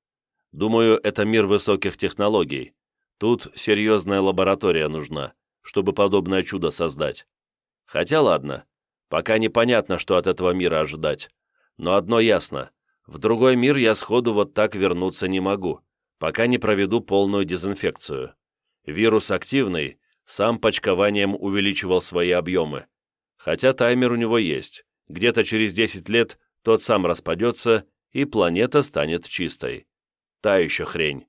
Думаю, это мир высоких технологий. Тут серьезная лаборатория нужна, чтобы подобное чудо создать. Хотя ладно, пока непонятно, что от этого мира ожидать. Но одно ясно. В другой мир я сходу вот так вернуться не могу, пока не проведу полную дезинфекцию. Вирус активный, сам почкованием увеличивал свои объемы. Хотя таймер у него есть. Где-то через 10 лет тот сам распадется, и планета станет чистой. Та еще хрень.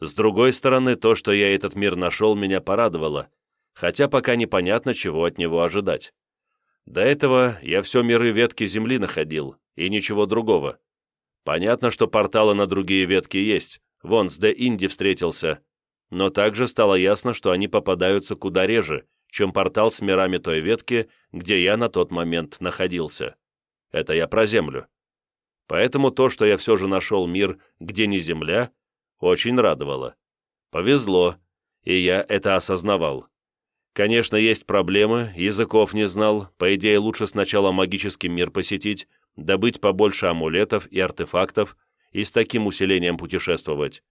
С другой стороны, то, что я этот мир нашел, меня порадовало, хотя пока непонятно, чего от него ожидать. До этого я все миры ветки Земли находил, и ничего другого. Понятно, что порталы на другие ветки есть, вон с Де Инди встретился, но также стало ясно, что они попадаются куда реже, чем портал с мирами той ветки, где я на тот момент находился. Это я про Землю. Поэтому то, что я все же нашел мир, где не Земля, очень радовало. Повезло, и я это осознавал. Конечно, есть проблемы, языков не знал, по идее лучше сначала магический мир посетить, добыть побольше амулетов и артефактов и с таким усилением путешествовать.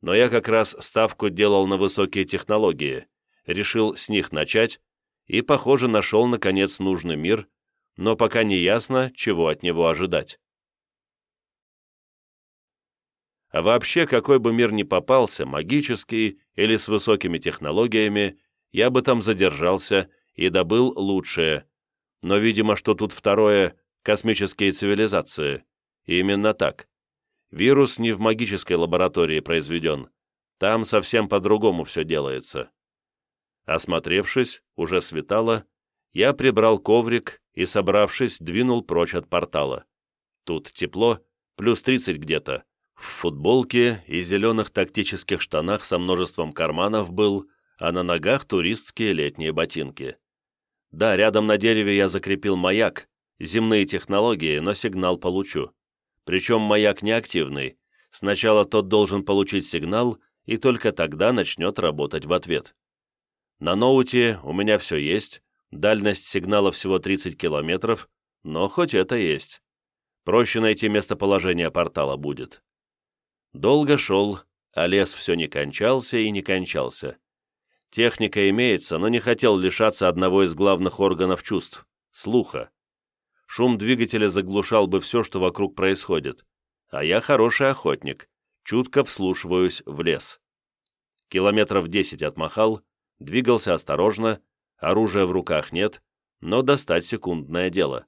Но я как раз ставку делал на высокие технологии, решил с них начать и, похоже, нашел, наконец, нужный мир, но пока не ясно, чего от него ожидать. А вообще, какой бы мир ни попался, магический или с высокими технологиями, я бы там задержался и добыл лучшее. Но, видимо, что тут второе — космические цивилизации. Именно так. Вирус не в магической лаборатории произведен. Там совсем по-другому все делается. Осмотревшись, уже светало, я прибрал коврик и, собравшись, двинул прочь от портала. Тут тепло, плюс 30 где-то. В футболке и зеленых тактических штанах со множеством карманов был, а на ногах туристские летние ботинки. Да, рядом на дереве я закрепил маяк, земные технологии, но сигнал получу. Причем маяк неактивный. Сначала тот должен получить сигнал, и только тогда начнет работать в ответ. На ноуте у меня все есть, дальность сигнала всего 30 километров, но хоть это есть. Проще найти местоположение портала будет. Долго шел, а лес все не кончался и не кончался. Техника имеется, но не хотел лишаться одного из главных органов чувств — слуха. Шум двигателя заглушал бы все, что вокруг происходит. А я хороший охотник, чутко вслушиваюсь в лес. Километров десять отмахал, двигался осторожно, оружия в руках нет, но достать секундное дело.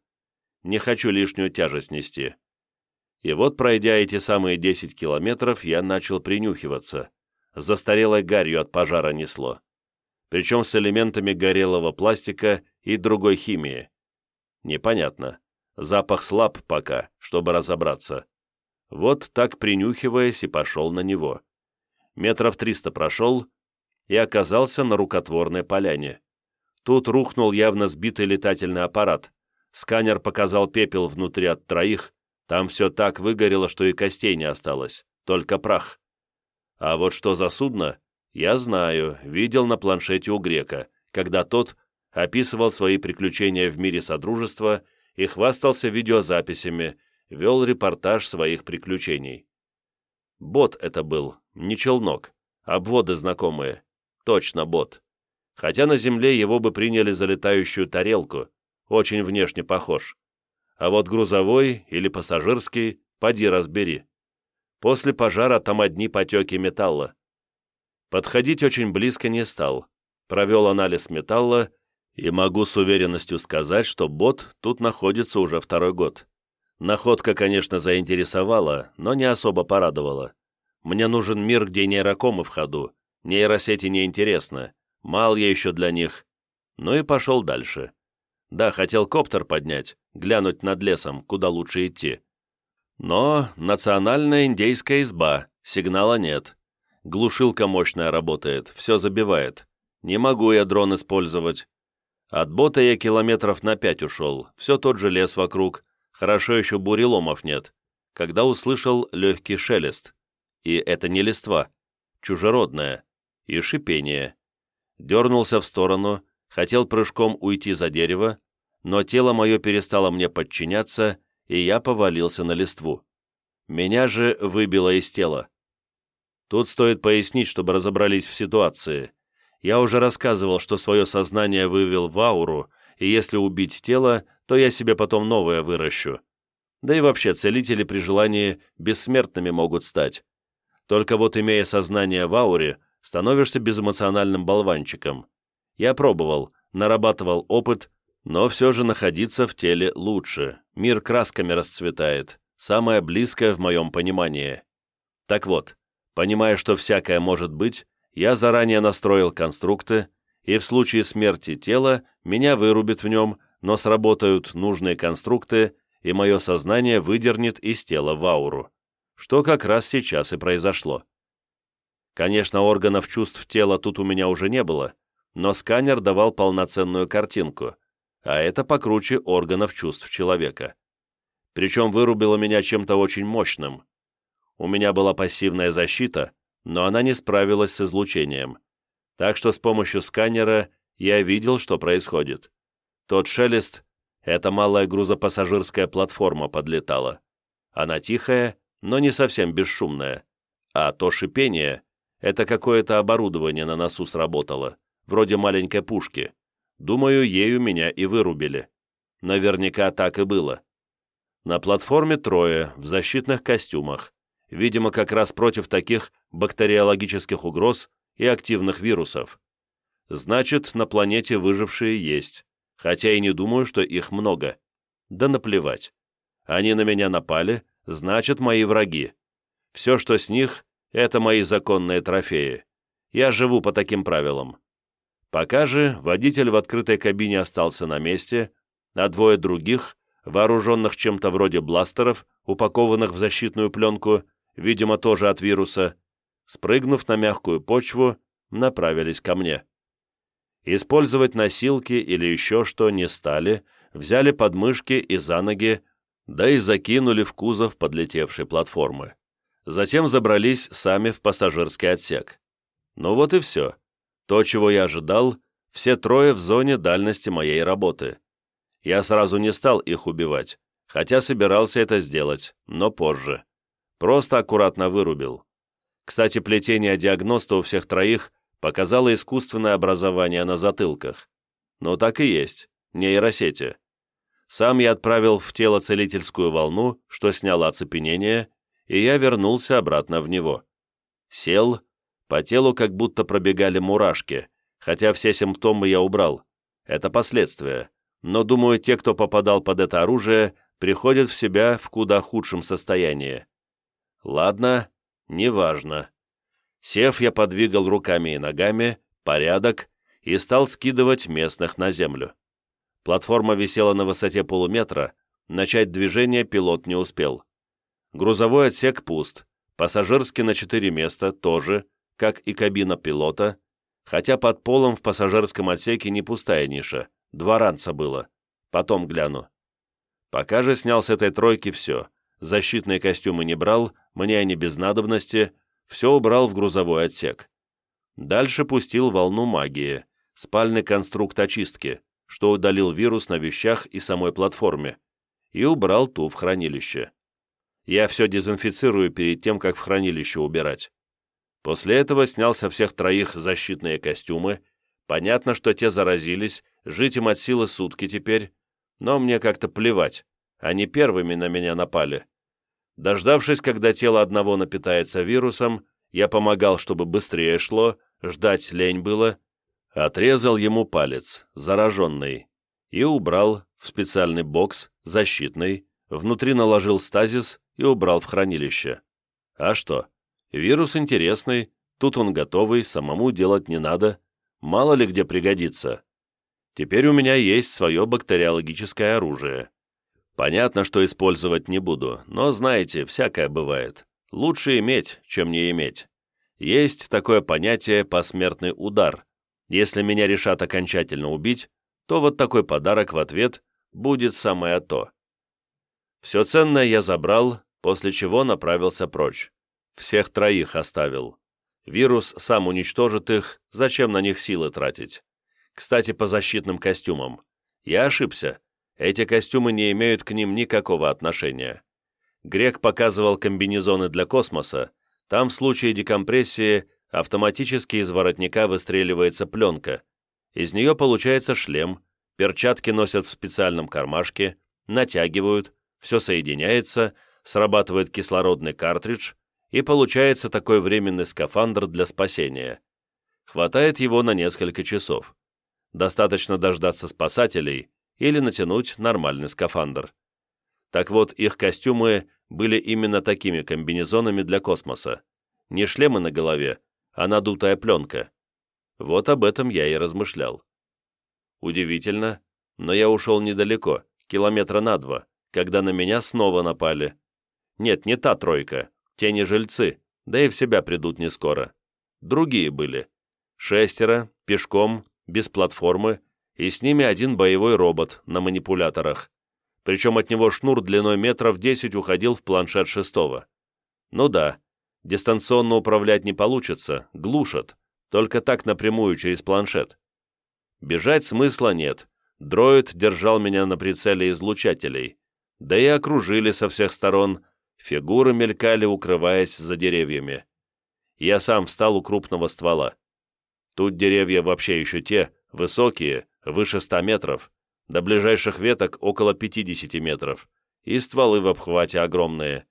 Не хочу лишнюю тяжесть нести. И вот, пройдя эти самые 10 километров, я начал принюхиваться. Застарелой гарью от пожара несло. Причем с элементами горелого пластика и другой химии. Непонятно. Запах слаб пока, чтобы разобраться. Вот так принюхиваясь и пошел на него. Метров триста прошел и оказался на рукотворной поляне. Тут рухнул явно сбитый летательный аппарат. Сканер показал пепел внутри от троих, там все так выгорело, что и костей не осталось, только прах. А вот что за судно, я знаю, видел на планшете у грека, когда тот описывал свои приключения в мире Содружества и хвастался видеозаписями, вел репортаж своих приключений. Бот это был, не челнок, обводы знакомые. Точно бот. Хотя на Земле его бы приняли за летающую тарелку, очень внешне похож а вот грузовой или пассажирский, поди разбери. После пожара там одни потеки металла. Подходить очень близко не стал. Провел анализ металла и могу с уверенностью сказать, что бот тут находится уже второй год. Находка, конечно, заинтересовала, но не особо порадовала. Мне нужен мир, где нейрокомы в ходу. Нейросети неинтересно. Мал я еще для них. Ну и пошел дальше. Да, хотел коптер поднять, глянуть над лесом, куда лучше идти. Но национальная индейская изба, сигнала нет. Глушилка мощная работает, все забивает. Не могу я дрон использовать. От бота я километров на пять ушел, все тот же лес вокруг. Хорошо еще буреломов нет. Когда услышал легкий шелест. И это не листва, чужеродное. И шипение. Дернулся в сторону, хотел прыжком уйти за дерево, но тело мое перестало мне подчиняться, и я повалился на листву. Меня же выбило из тела. Тут стоит пояснить, чтобы разобрались в ситуации. Я уже рассказывал, что свое сознание вывел в ауру, и если убить тело, то я себе потом новое выращу. Да и вообще целители при желании бессмертными могут стать. Только вот имея сознание в ауре, становишься безэмоциональным болванчиком. Я пробовал, нарабатывал опыт, но все же находиться в теле лучше. Мир красками расцветает. Самое близкое в моем понимании. Так вот, понимая, что всякое может быть, я заранее настроил конструкты, и в случае смерти тела меня вырубит в нем, но сработают нужные конструкты, и мое сознание выдернет из тела в ауру. Что как раз сейчас и произошло. Конечно, органов чувств тела тут у меня уже не было, но сканер давал полноценную картинку, а это покруче органов чувств человека. Причем вырубило меня чем-то очень мощным. У меня была пассивная защита, но она не справилась с излучением. Так что с помощью сканера я видел, что происходит. Тот шелест — это малая грузопассажирская платформа подлетала. Она тихая, но не совсем бесшумная. А то шипение — это какое-то оборудование на носу сработало, вроде маленькой пушки. Думаю, ею меня и вырубили. Наверняка так и было. На платформе трое, в защитных костюмах. Видимо, как раз против таких бактериологических угроз и активных вирусов. Значит, на планете выжившие есть, хотя и не думаю, что их много. Да наплевать. Они на меня напали, значит, мои враги. Все, что с них, это мои законные трофеи. Я живу по таким правилам. Пока же водитель в открытой кабине остался на месте, а двое других, вооруженных чем-то вроде бластеров, упакованных в защитную пленку, видимо, тоже от вируса, спрыгнув на мягкую почву, направились ко мне. Использовать носилки или еще что не стали, взяли подмышки и за ноги, да и закинули в кузов подлетевшей платформы. Затем забрались сами в пассажирский отсек. Ну вот и все. То, чего я ожидал, все трое в зоне дальности моей работы. Я сразу не стал их убивать, хотя собирался это сделать, но позже. Просто аккуратно вырубил. Кстати, плетение диагноста у всех троих показало искусственное образование на затылках. Ну так и есть, нейросети. Сам я отправил в тело целительскую волну, что сняло оцепенение, и я вернулся обратно в него. Сел, по телу как будто пробегали мурашки, хотя все симптомы я убрал. Это последствия. Но, думаю, те, кто попадал под это оружие, приходят в себя в куда худшем состоянии. Ладно, неважно. Сев, я подвигал руками и ногами, порядок, и стал скидывать местных на землю. Платформа висела на высоте полуметра, начать движение пилот не успел. Грузовой отсек пуст, пассажирский на четыре места тоже, как и кабина пилота, хотя под полом в пассажирском отсеке не пустая ниша, два ранца было. Потом гляну. Пока же снял с этой тройки все. Защитные костюмы не брал, мне они без надобности, все убрал в грузовой отсек. Дальше пустил волну магии, спальный конструкт очистки, что удалил вирус на вещах и самой платформе, и убрал ту в хранилище. Я все дезинфицирую перед тем, как в хранилище убирать. После этого снял со всех троих защитные костюмы. Понятно, что те заразились, жить им от силы сутки теперь, но мне как-то плевать. Они первыми на меня напали. Дождавшись, когда тело одного напитается вирусом, я помогал, чтобы быстрее шло, ждать лень было, отрезал ему палец, зараженный, и убрал в специальный бокс, защитный, внутри наложил стазис и убрал в хранилище. А что? Вирус интересный, тут он готовый, самому делать не надо, мало ли где пригодится. Теперь у меня есть свое бактериологическое оружие. Понятно, что использовать не буду, но, знаете, всякое бывает. Лучше иметь, чем не иметь. Есть такое понятие «посмертный удар». Если меня решат окончательно убить, то вот такой подарок в ответ будет самое то. Все ценное я забрал, после чего направился прочь. Всех троих оставил. Вирус сам уничтожит их, зачем на них силы тратить? Кстати, по защитным костюмам. Я ошибся. Эти костюмы не имеют к ним никакого отношения. Грек показывал комбинезоны для космоса. Там в случае декомпрессии автоматически из воротника выстреливается пленка. Из нее получается шлем, перчатки носят в специальном кармашке, натягивают, все соединяется, срабатывает кислородный картридж, и получается такой временный скафандр для спасения. Хватает его на несколько часов. Достаточно дождаться спасателей или натянуть нормальный скафандр. Так вот, их костюмы были именно такими комбинезонами для космоса. Не шлемы на голове, а надутая пленка. Вот об этом я и размышлял. Удивительно, но я ушел недалеко, километра на два, когда на меня снова напали. Нет, не та тройка, те не жильцы, да и в себя придут не скоро. Другие были. Шестеро, пешком, без платформы, и с ними один боевой робот на манипуляторах. Причем от него шнур длиной метров 10 уходил в планшет шестого. Ну да, дистанционно управлять не получится, глушат, только так напрямую через планшет. Бежать смысла нет, дроид держал меня на прицеле излучателей, да и окружили со всех сторон, фигуры мелькали, укрываясь за деревьями. Я сам встал у крупного ствола. Тут деревья вообще еще те, высокие, выше ста метров, до ближайших веток около 50 метров, и стволы в обхвате огромные.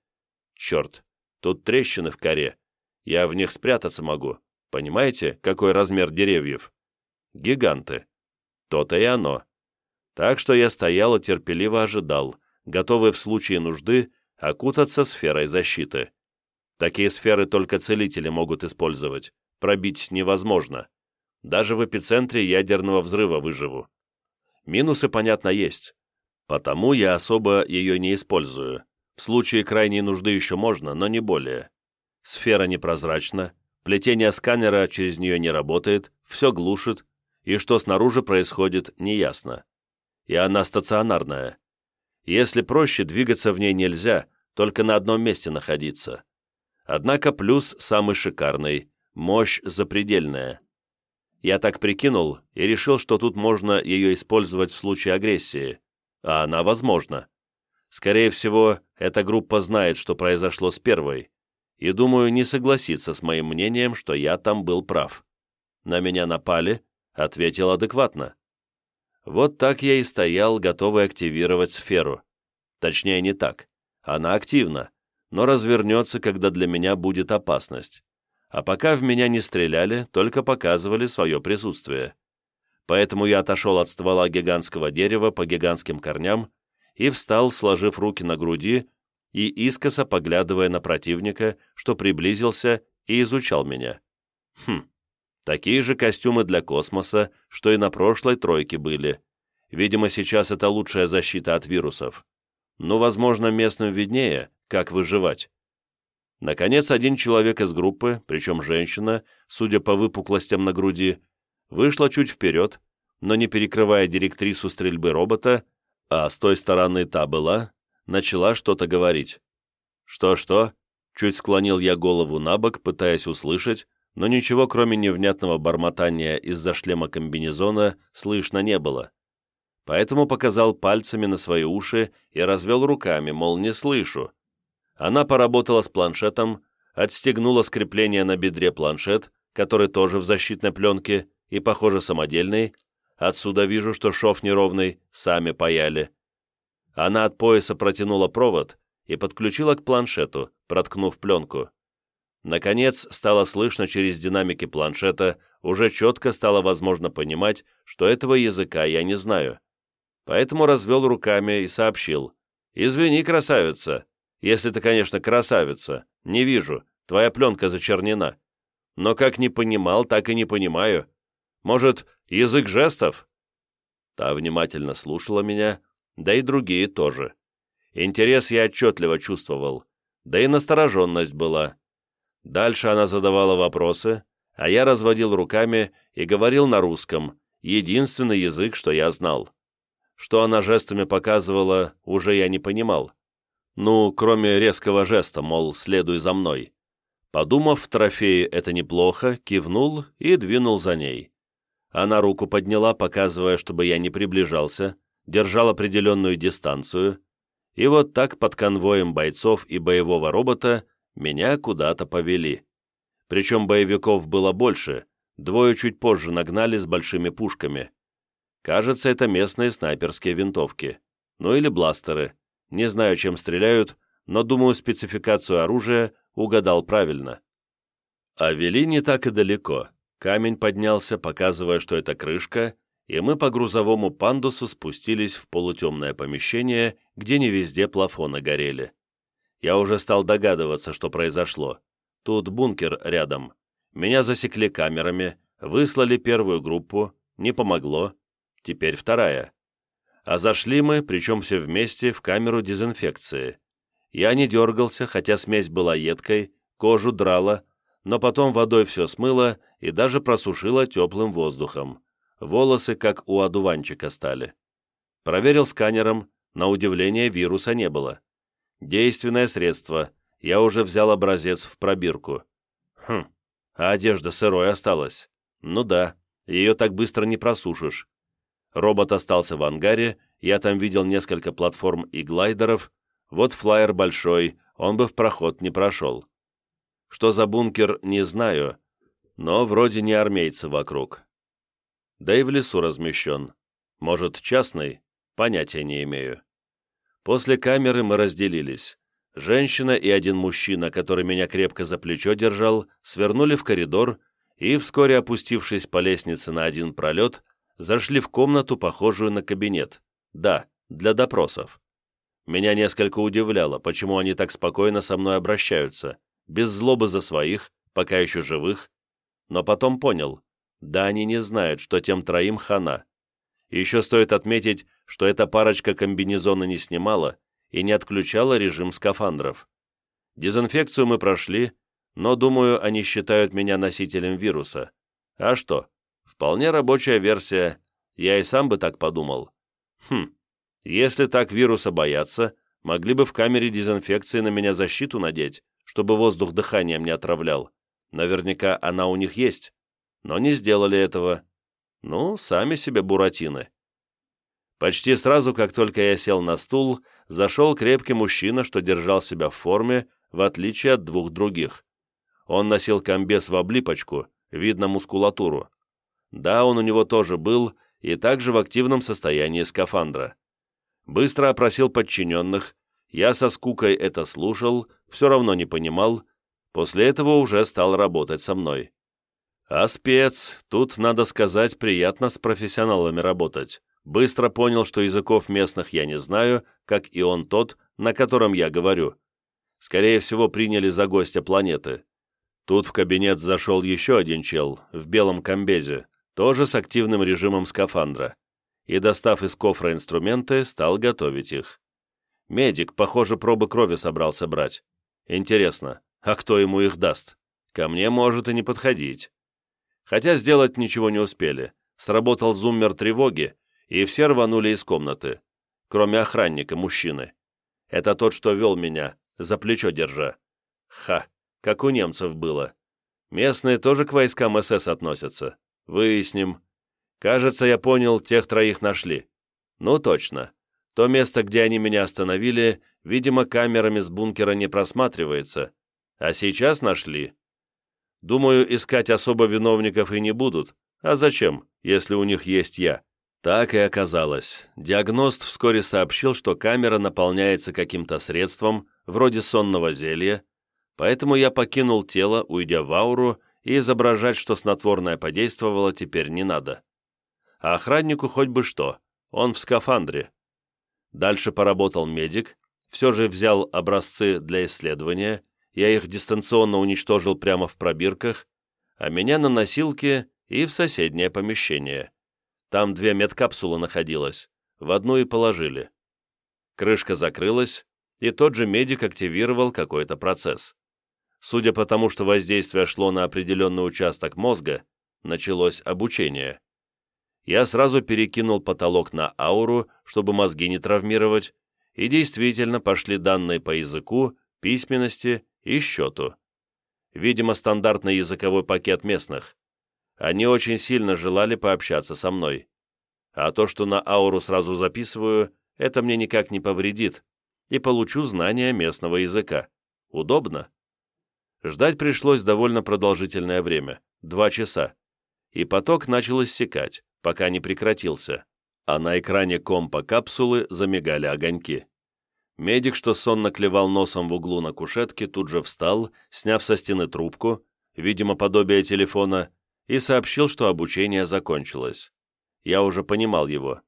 Черт, тут трещины в коре, я в них спрятаться могу. Понимаете, какой размер деревьев? Гиганты. То-то и оно. Так что я стоял и терпеливо ожидал, готовый в случае нужды окутаться сферой защиты. Такие сферы только целители могут использовать, пробить невозможно. Даже в эпицентре ядерного взрыва выживу. Минусы, понятно, есть. Потому я особо ее не использую. В случае крайней нужды еще можно, но не более. Сфера непрозрачна, плетение сканера через нее не работает, все глушит, и что снаружи происходит, неясно. И она стационарная. Если проще, двигаться в ней нельзя, только на одном месте находиться. Однако плюс самый шикарный – мощь запредельная. Я так прикинул и решил, что тут можно ее использовать в случае агрессии. А она возможна. Скорее всего, эта группа знает, что произошло с первой, и, думаю, не согласится с моим мнением, что я там был прав. На меня напали, ответил адекватно. Вот так я и стоял, готовый активировать сферу. Точнее, не так. Она активна, но развернется, когда для меня будет опасность а пока в меня не стреляли, только показывали свое присутствие. Поэтому я отошел от ствола гигантского дерева по гигантским корням и встал, сложив руки на груди и искоса поглядывая на противника, что приблизился и изучал меня. Хм, такие же костюмы для космоса, что и на прошлой тройке были. Видимо, сейчас это лучшая защита от вирусов. Но, возможно, местным виднее, как выживать. Наконец, один человек из группы, причем женщина, судя по выпуклостям на груди, вышла чуть вперед, но не перекрывая директрису стрельбы робота, а с той стороны та была, начала что-то говорить. «Что-что?» Чуть склонил я голову на бок, пытаясь услышать, но ничего, кроме невнятного бормотания из-за шлема комбинезона, слышно не было. Поэтому показал пальцами на свои уши и развел руками, мол, не слышу. Она поработала с планшетом, отстегнула скрепление на бедре планшет, который тоже в защитной пленке и, похоже, самодельный. Отсюда вижу, что шов неровный, сами паяли. Она от пояса протянула провод и подключила к планшету, проткнув пленку. Наконец, стало слышно через динамики планшета, уже четко стало возможно понимать, что этого языка я не знаю. Поэтому развел руками и сообщил. «Извини, красавица, если ты, конечно, красавица. Не вижу. Твоя пленка зачернена. Но как не понимал, так и не понимаю. Может, язык жестов?» Та внимательно слушала меня, да и другие тоже. Интерес я отчетливо чувствовал, да и настороженность была. Дальше она задавала вопросы, а я разводил руками и говорил на русском, единственный язык, что я знал. Что она жестами показывала, уже я не понимал. Ну, кроме резкого жеста, мол, следуй за мной. Подумав, в трофее это неплохо, кивнул и двинул за ней. Она руку подняла, показывая, чтобы я не приближался, держал определенную дистанцию, и вот так под конвоем бойцов и боевого робота меня куда-то повели. Причем боевиков было больше, двое чуть позже нагнали с большими пушками. Кажется, это местные снайперские винтовки. Ну или бластеры. Не знаю, чем стреляют, но, думаю, спецификацию оружия угадал правильно. А вели не так и далеко. Камень поднялся, показывая, что это крышка, и мы по грузовому пандусу спустились в полутемное помещение, где не везде плафоны горели. Я уже стал догадываться, что произошло. Тут бункер рядом. Меня засекли камерами, выслали первую группу, не помогло. Теперь вторая. А зашли мы, причем все вместе, в камеру дезинфекции. Я не дергался, хотя смесь была едкой, кожу драла, но потом водой все смыло и даже просушило теплым воздухом. волосы как у одуванчика стали. Проверил сканером, на удивление вируса не было. Действенное средство, я уже взял образец в пробирку. Хм, а одежда сырой осталась. Ну да, ее так быстро не просушишь. Робот остался в ангаре, я там видел несколько платформ и глайдеров, вот флайер большой, он бы в проход не прошел. Что за бункер, не знаю, но вроде не армейцы вокруг. Да и в лесу размещен. Может, частный? Понятия не имею. После камеры мы разделились. Женщина и один мужчина, который меня крепко за плечо держал, свернули в коридор и, вскоре опустившись по лестнице на один пролет, зашли в комнату, похожую на кабинет. Да, для допросов. Меня несколько удивляло, почему они так спокойно со мной обращаются, без злобы за своих, пока еще живых, но потом понял, да они не знают, что тем троим хана. Еще стоит отметить, что эта парочка комбинезона не снимала и не отключала режим скафандров. Дезинфекцию мы прошли, но, думаю, они считают меня носителем вируса. А что? Вполне рабочая версия, я и сам бы так подумал. Хм, если так вируса боятся, могли бы в камере дезинфекции на меня защиту надеть, чтобы воздух дыханием не отравлял. Наверняка она у них есть. Но не сделали этого. Ну, сами себе буратины. Почти сразу, как только я сел на стул, зашел крепкий мужчина, что держал себя в форме, в отличие от двух других. Он носил комбез в облипочку, видно мускулатуру. Да, он у него тоже был, и также в активном состоянии скафандра. Быстро опросил подчиненных, я со скукой это слушал, все равно не понимал, после этого уже стал работать со мной. А спец, тут, надо сказать, приятно с профессионалами работать. Быстро понял, что языков местных я не знаю, как и он тот, на котором я говорю. Скорее всего, приняли за гостя планеты. Тут в кабинет зашел еще один чел, в белом комбезе, тоже с активным режимом скафандра. И, достав из кофра инструменты, стал готовить их. Медик, похоже, пробы крови собрался брать. Интересно, а кто ему их даст? Ко мне может и не подходить. Хотя сделать ничего не успели. Сработал зуммер тревоги, и все рванули из комнаты, кроме охранника, мужчины. Это тот, что вел меня, за плечо держа. Ха, как у немцев было. Местные тоже к войскам СС относятся. Выясним. Кажется, я понял, тех троих нашли. Ну, точно. То место, где они меня остановили, видимо, камерами с бункера не просматривается. А сейчас нашли. Думаю, искать особо виновников и не будут. А зачем, если у них есть я? Так и оказалось. Диагност вскоре сообщил, что камера наполняется каким-то средством, вроде сонного зелья, поэтому я покинул тело, уйдя в ауру, и изображать, что снотворное подействовало, теперь не надо. А охраннику хоть бы что, он в скафандре. Дальше поработал медик, все же взял образцы для исследования, я их дистанционно уничтожил прямо в пробирках, а меня на носилке и в соседнее помещение. Там две медкапсулы находилось, в одну и положили. Крышка закрылась, и тот же медик активировал какой-то процесс. Судя по тому, что воздействие шло на определенный участок мозга, началось обучение. Я сразу перекинул потолок на ауру, чтобы мозги не травмировать, и действительно пошли данные по языку, письменности и счету. Видимо, стандартный языковой пакет местных. Они очень сильно желали пообщаться со мной. А то, что на ауру сразу записываю, это мне никак не повредит, и получу знания местного языка. Удобно. Ждать пришлось довольно продолжительное время, два часа, и поток начал иссякать, пока не прекратился, а на экране компа капсулы замигали огоньки. Медик, что сонно клевал носом в углу на кушетке, тут же встал, сняв со стены трубку, видимо, подобие телефона, и сообщил, что обучение закончилось. Я уже понимал его.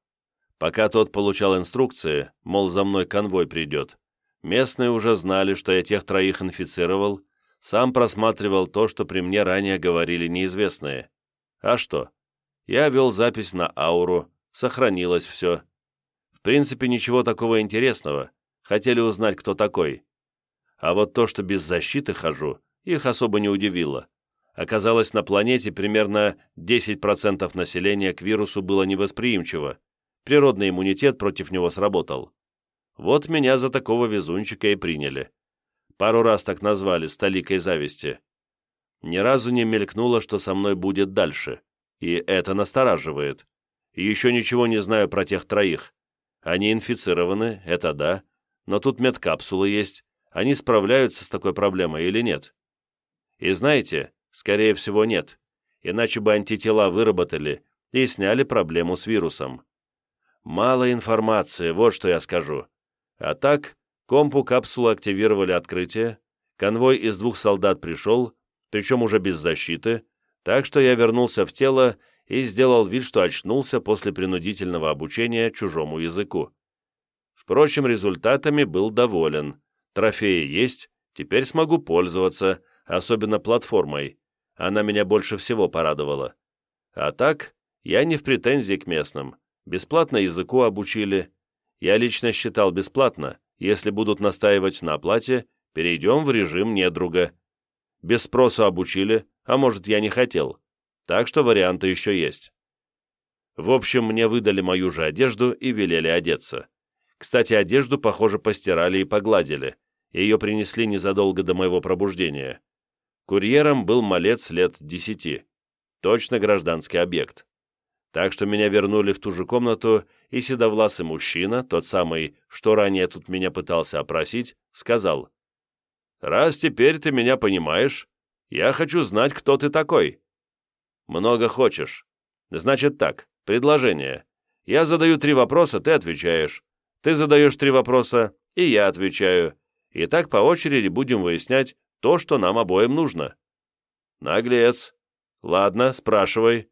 Пока тот получал инструкции, мол, за мной конвой придет, местные уже знали, что я тех троих инфицировал, сам просматривал то, что при мне ранее говорили неизвестные. А что? Я вел запись на ауру, сохранилось все. В принципе, ничего такого интересного. Хотели узнать, кто такой. А вот то, что без защиты хожу, их особо не удивило. Оказалось, на планете примерно 10% населения к вирусу было невосприимчиво. Природный иммунитет против него сработал. Вот меня за такого везунчика и приняли. Пару раз так назвали, столикой зависти. Ни разу не мелькнуло, что со мной будет дальше. И это настораживает. Еще ничего не знаю про тех троих. Они инфицированы, это да, но тут медкапсулы есть. Они справляются с такой проблемой или нет? И знаете, скорее всего нет, иначе бы антитела выработали и сняли проблему с вирусом. Мало информации, вот что я скажу. А так, компу капсулы активировали открытие, конвой из двух солдат пришел, причем уже без защиты, так что я вернулся в тело и сделал вид, что очнулся после принудительного обучения чужому языку. Впрочем, результатами был доволен. Трофеи есть, теперь смогу пользоваться, особенно платформой. Она меня больше всего порадовала. А так, я не в претензии к местным. Бесплатно языку обучили. Я лично считал бесплатно. Если будут настаивать на оплате, перейдем в режим недруга. Без спроса обучили, а может, я не хотел. Так что варианты еще есть. В общем, мне выдали мою же одежду и велели одеться. Кстати, одежду, похоже, постирали и погладили. Ее принесли незадолго до моего пробуждения. Курьером был малец лет десяти. Точно гражданский объект. Так что меня вернули в ту же комнату, и седовласый мужчина, тот самый, что ранее тут меня пытался опросить, сказал, «Раз теперь ты меня понимаешь, я хочу знать, кто ты такой». «Много хочешь. Значит так, предложение. Я задаю три вопроса, ты отвечаешь. Ты задаешь три вопроса, и я отвечаю. И так по очереди будем выяснять то, что нам обоим нужно». «Наглец. Ладно, спрашивай».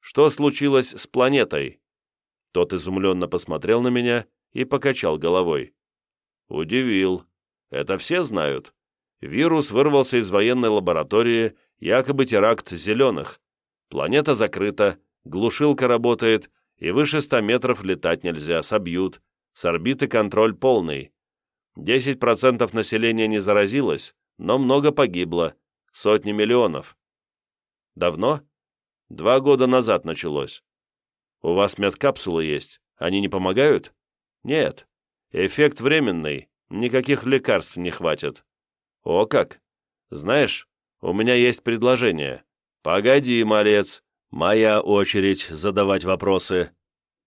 «Что случилось с планетой?» Тот изумленно посмотрел на меня и покачал головой. «Удивил. Это все знают. Вирус вырвался из военной лаборатории, якобы теракт зеленых. Планета закрыта, глушилка работает, и выше ста метров летать нельзя, собьют. С орбиты контроль полный. 10% населения не заразилось, но много погибло, сотни миллионов. Давно? Два года назад началось. У вас медкапсулы есть, они не помогают? Нет. Эффект временный, никаких лекарств не хватит. О как! Знаешь, у меня есть предложение. Погоди, малец, моя очередь задавать вопросы.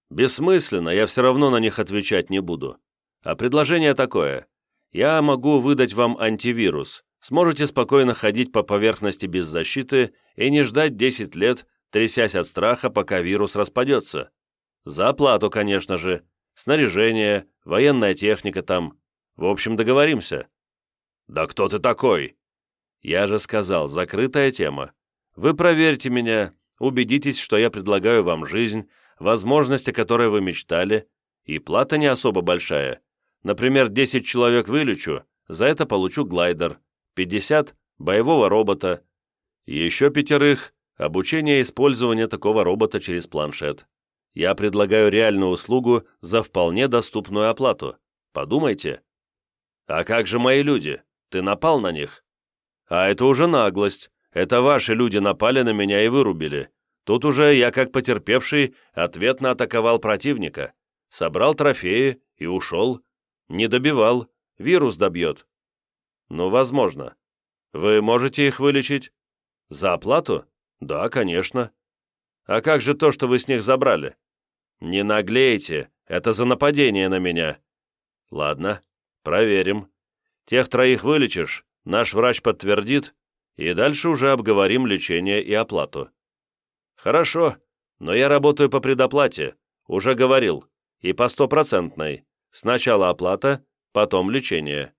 Бессмысленно, я все равно на них отвечать не буду. А предложение такое. Я могу выдать вам антивирус. Сможете спокойно ходить по поверхности без защиты и не ждать 10 лет, трясясь от страха, пока вирус распадется. За оплату, конечно же. Снаряжение, военная техника там. В общем, договоримся. Да кто ты такой? Я же сказал, закрытая тема. Вы проверьте меня, убедитесь, что я предлагаю вам жизнь, возможности, о которой вы мечтали, и плата не особо большая. Например, 10 человек вылечу, за это получу глайдер, 50 – боевого робота, еще пятерых – обучение использования такого робота через планшет. Я предлагаю реальную услугу за вполне доступную оплату. Подумайте. А как же мои люди? Ты напал на них? А это уже наглость. Это ваши люди напали на меня и вырубили. Тут уже я, как потерпевший, ответно атаковал противника. Собрал трофеи и ушел. Не добивал. Вирус добьет. Ну, возможно. Вы можете их вылечить? За оплату? Да, конечно. А как же то, что вы с них забрали? Не наглейте, это за нападение на меня. Ладно, проверим. Тех троих вылечишь, наш врач подтвердит, и дальше уже обговорим лечение и оплату. Хорошо, но я работаю по предоплате, уже говорил, и по стопроцентной. Сначала оплата, потом лечение.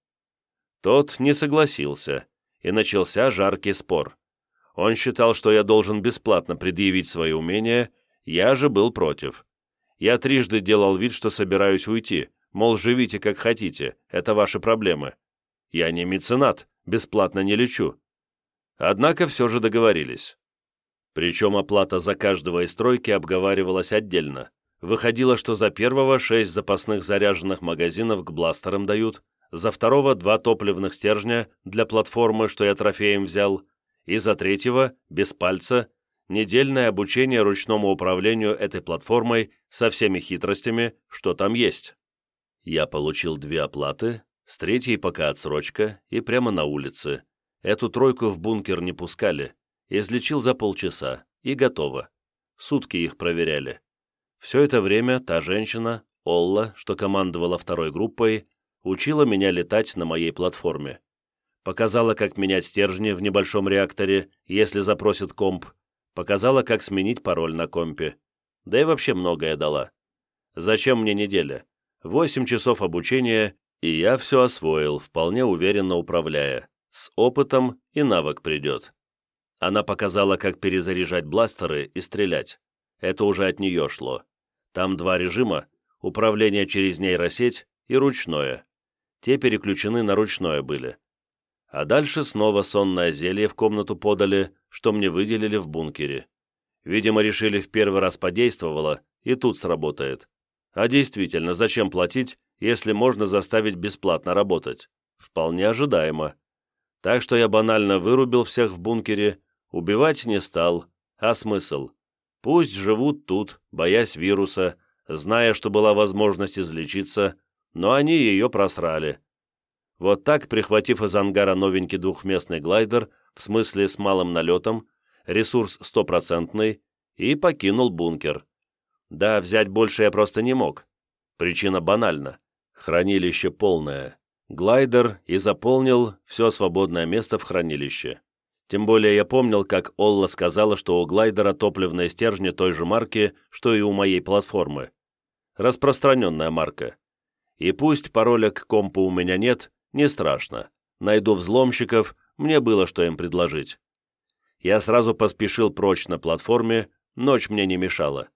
Тот не согласился, и начался жаркий спор. Он считал, что я должен бесплатно предъявить свои умения, я же был против. Я трижды делал вид, что собираюсь уйти, мол, живите как хотите, это ваши проблемы. Я не меценат, бесплатно не лечу. Однако все же договорились. Причем оплата за каждого из стройки обговаривалась отдельно. Выходило, что за первого шесть запасных заряженных магазинов к бластерам дают, за второго два топливных стержня для платформы, что я трофеем взял, и за третьего, без пальца, недельное обучение ручному управлению этой платформой со всеми хитростями, что там есть. Я получил две оплаты, с третьей пока отсрочка и прямо на улице. Эту тройку в бункер не пускали. Излечил за полчаса, и готово. Сутки их проверяли. Все это время та женщина, Олла, что командовала второй группой, учила меня летать на моей платформе. Показала, как менять стержни в небольшом реакторе, если запросит комп. Показала, как сменить пароль на компе. Да и вообще многое дала. Зачем мне неделя? Восемь часов обучения, и я все освоил, вполне уверенно управляя. С опытом и навык придет. Она показала, как перезаряжать бластеры и стрелять. Это уже от нее шло. Там два режима, управление через нейросеть и ручное. Те переключены на ручное были. А дальше снова сонное зелье в комнату подали, что мне выделили в бункере. Видимо, решили в первый раз подействовало, и тут сработает. А действительно, зачем платить, если можно заставить бесплатно работать? Вполне ожидаемо. Так что я банально вырубил всех в бункере, убивать не стал, а смысл? Пусть живут тут, боясь вируса, зная, что была возможность излечиться, но они ее просрали. Вот так, прихватив из ангара новенький двухместный глайдер, в смысле с малым налетом, ресурс стопроцентный, и покинул бункер. Да, взять больше я просто не мог. Причина банальна. Хранилище полное. Глайдер и заполнил все свободное место в хранилище. Тем более я помнил, как Олла сказала, что у глайдера топливные стержни той же марки, что и у моей платформы. Распространенная марка. И пусть пароля к компу у меня нет, не страшно. Найду взломщиков, мне было что им предложить. Я сразу поспешил прочь на платформе, ночь мне не мешала.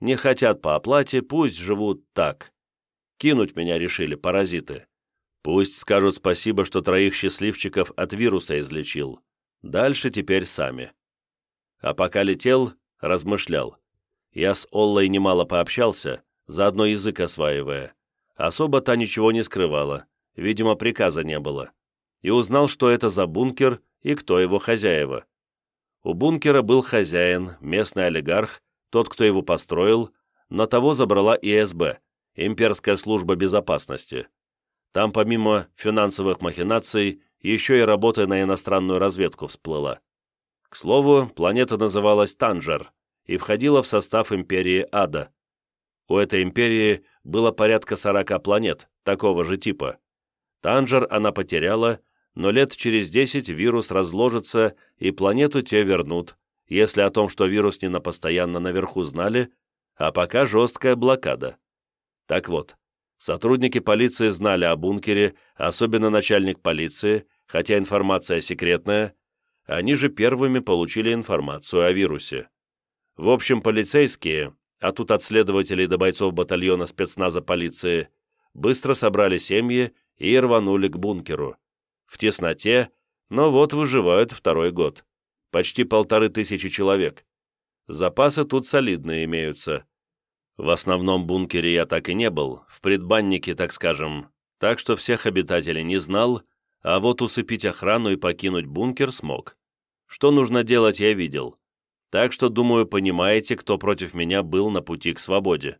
Не хотят по оплате, пусть живут так. Кинуть меня решили паразиты. Пусть скажут спасибо, что троих счастливчиков от вируса излечил. Дальше теперь сами. А пока летел, размышлял. Я с Оллой немало пообщался, заодно язык осваивая. Особо та ничего не скрывала, видимо, приказа не было. И узнал, что это за бункер и кто его хозяева. У бункера был хозяин, местный олигарх, тот, кто его построил, но того забрала ИСБ, Имперская служба безопасности. Там помимо финансовых махинаций еще и работа на иностранную разведку всплыла. К слову, планета называлась Танжер и входила в состав империи Ада. У этой империи было порядка 40 планет такого же типа. Танжер она потеряла, но лет через 10 вирус разложится и планету те вернут, если о том, что вирус не на постоянно наверху знали, а пока жесткая блокада. Так вот, Сотрудники полиции знали о бункере, особенно начальник полиции, хотя информация секретная, они же первыми получили информацию о вирусе. В общем, полицейские, а тут от следователей до бойцов батальона спецназа полиции, быстро собрали семьи и рванули к бункеру. В тесноте, но вот выживают второй год. Почти полторы тысячи человек. Запасы тут солидные имеются. В основном бункере я так и не был, в предбаннике, так скажем, так что всех обитателей не знал, а вот усыпить охрану и покинуть бункер смог. Что нужно делать, я видел. Так что, думаю, понимаете, кто против меня был на пути к свободе.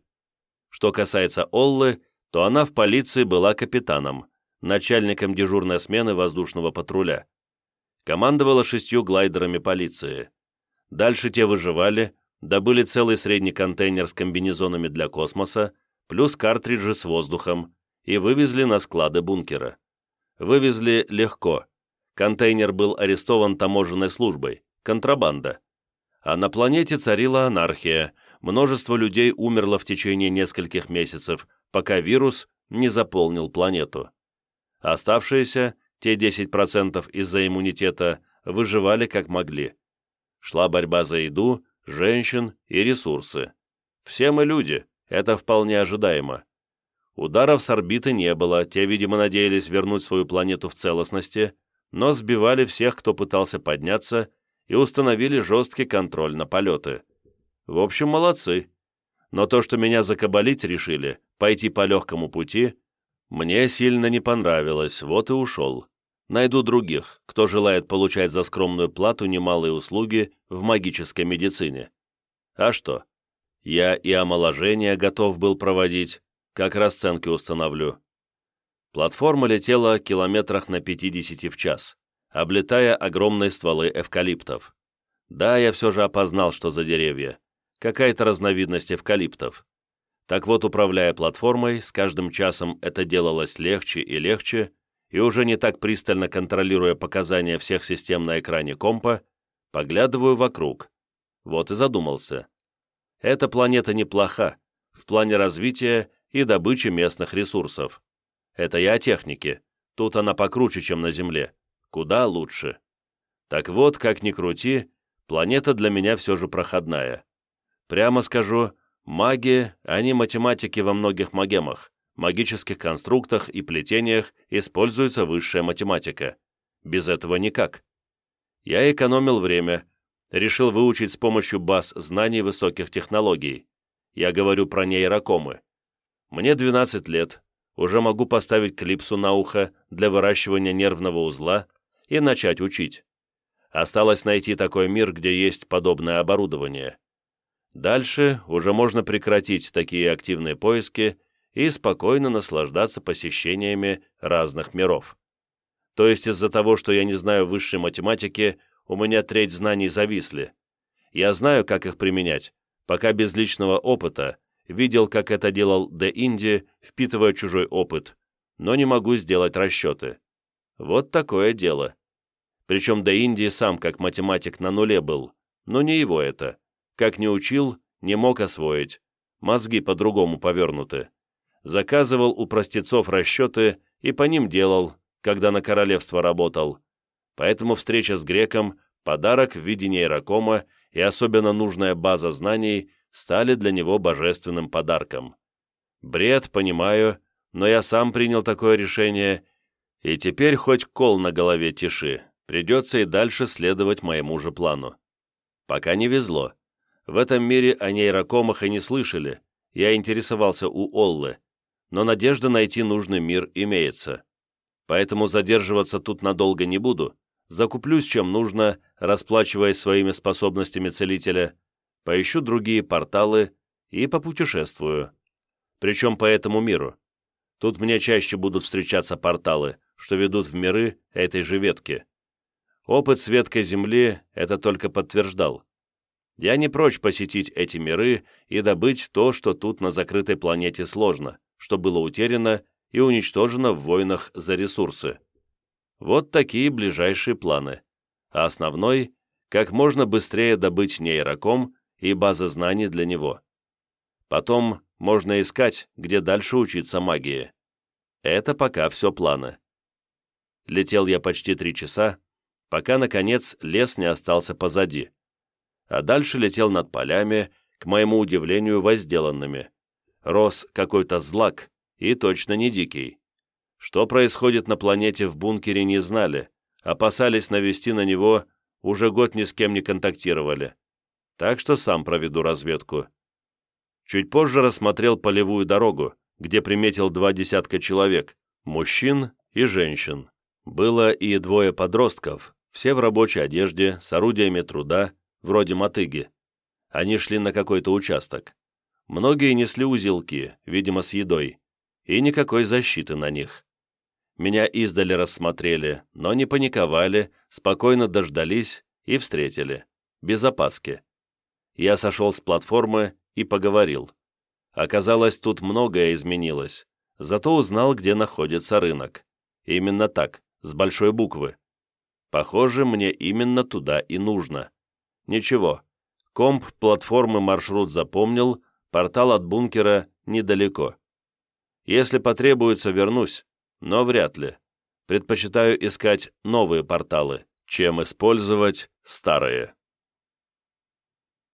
Что касается Оллы, то она в полиции была капитаном, начальником дежурной смены воздушного патруля. Командовала шестью глайдерами полиции. Дальше те выживали, добыли целый средний контейнер с комбинезонами для космоса, плюс картриджи с воздухом, и вывезли на склады бункера. Вывезли легко. Контейнер был арестован таможенной службой, контрабанда. А на планете царила анархия, множество людей умерло в течение нескольких месяцев, пока вирус не заполнил планету. Оставшиеся, те 10% из-за иммунитета, выживали как могли. Шла борьба за еду, женщин и ресурсы. Все мы люди, это вполне ожидаемо. Ударов с орбиты не было, те, видимо, надеялись вернуть свою планету в целостности, но сбивали всех, кто пытался подняться, и установили жесткий контроль на полеты. В общем, молодцы. Но то, что меня закабалить решили, пойти по легкому пути, мне сильно не понравилось, вот и ушел. Найду других, кто желает получать за скромную плату немалые услуги в магической медицине. А что? Я и омоложение готов был проводить, как расценки установлю. Платформа летела километрах на 50 в час, облетая огромные стволы эвкалиптов. Да, я все же опознал, что за деревья. Какая-то разновидность эвкалиптов. Так вот, управляя платформой, с каждым часом это делалось легче и легче, и уже не так пристально контролируя показания всех систем на экране компа, поглядываю вокруг. Вот и задумался. Эта планета неплоха в плане развития и добычи местных ресурсов. Это я о технике. Тут она покруче, чем на Земле. Куда лучше. Так вот, как ни крути, планета для меня все же проходная. Прямо скажу, маги, они математики во многих магемах магических конструктах и плетениях используется высшая математика. Без этого никак. Я экономил время, решил выучить с помощью баз знаний высоких технологий. Я говорю про нейрокомы. Мне 12 лет, уже могу поставить клипсу на ухо для выращивания нервного узла и начать учить. Осталось найти такой мир, где есть подобное оборудование. Дальше уже можно прекратить такие активные поиски и спокойно наслаждаться посещениями разных миров. То есть из-за того, что я не знаю высшей математики, у меня треть знаний зависли. Я знаю, как их применять, пока без личного опыта, видел, как это делал Де Инди, впитывая чужой опыт, но не могу сделать расчеты. Вот такое дело. Причем Де Инди сам как математик на нуле был, но не его это. Как не учил, не мог освоить. Мозги по-другому повернуты заказывал у простецов расчеты и по ним делал, когда на королевство работал. Поэтому встреча с греком, подарок в виде нейрокома и особенно нужная база знаний стали для него божественным подарком. Бред, понимаю, но я сам принял такое решение, и теперь хоть кол на голове тиши, придется и дальше следовать моему же плану. Пока не везло. В этом мире о нейрокомах и не слышали. Я интересовался у Оллы, но надежда найти нужный мир имеется. Поэтому задерживаться тут надолго не буду, закуплюсь чем нужно, расплачиваясь своими способностями целителя, поищу другие порталы и попутешествую. Причем по этому миру. Тут мне чаще будут встречаться порталы, что ведут в миры этой же ветки. Опыт светкой Земли это только подтверждал. Я не прочь посетить эти миры и добыть то, что тут на закрытой планете сложно что было утеряно и уничтожено в войнах за ресурсы. Вот такие ближайшие планы. А основной – как можно быстрее добыть нейроком и базы знаний для него. Потом можно искать, где дальше учиться магии. Это пока все планы. Летел я почти три часа, пока, наконец, лес не остался позади. А дальше летел над полями, к моему удивлению, возделанными рос какой-то злак, и точно не дикий. Что происходит на планете в бункере не знали, опасались навести на него, уже год ни с кем не контактировали. Так что сам проведу разведку. Чуть позже рассмотрел полевую дорогу, где приметил два десятка человек, мужчин и женщин. Было и двое подростков, все в рабочей одежде, с орудиями труда, вроде мотыги. Они шли на какой-то участок. Многие несли узелки, видимо, с едой, и никакой защиты на них. Меня издали рассмотрели, но не паниковали, спокойно дождались и встретили. Без опаски. Я сошел с платформы и поговорил. Оказалось, тут многое изменилось. Зато узнал, где находится рынок. Именно так, с большой буквы. Похоже, мне именно туда и нужно. Ничего. Комп платформы маршрут запомнил, Портал от бункера недалеко. Если потребуется, вернусь, но вряд ли. Предпочитаю искать новые порталы, чем использовать старые.